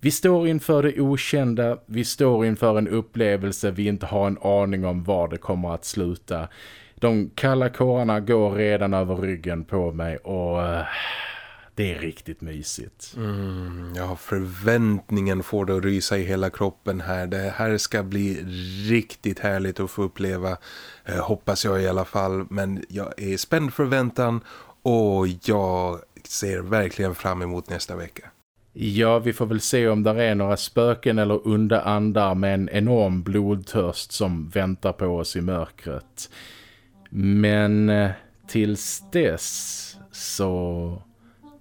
vi står inför det okända, vi står inför en upplevelse vi inte har en aning om var det kommer att sluta. De kalla kårarna går redan över ryggen på mig och eh, det är riktigt mysigt. Mm, ja, förväntningen får det att rysa i hela kroppen här. Det här ska bli riktigt härligt att få uppleva, eh, hoppas jag i alla fall. Men jag är spänd förväntan och jag ser verkligen fram emot nästa vecka. Ja, vi får väl se om där är några spöken eller onda andar med en enorm blodtörst som väntar på oss i mörkret. Men eh, tills dess så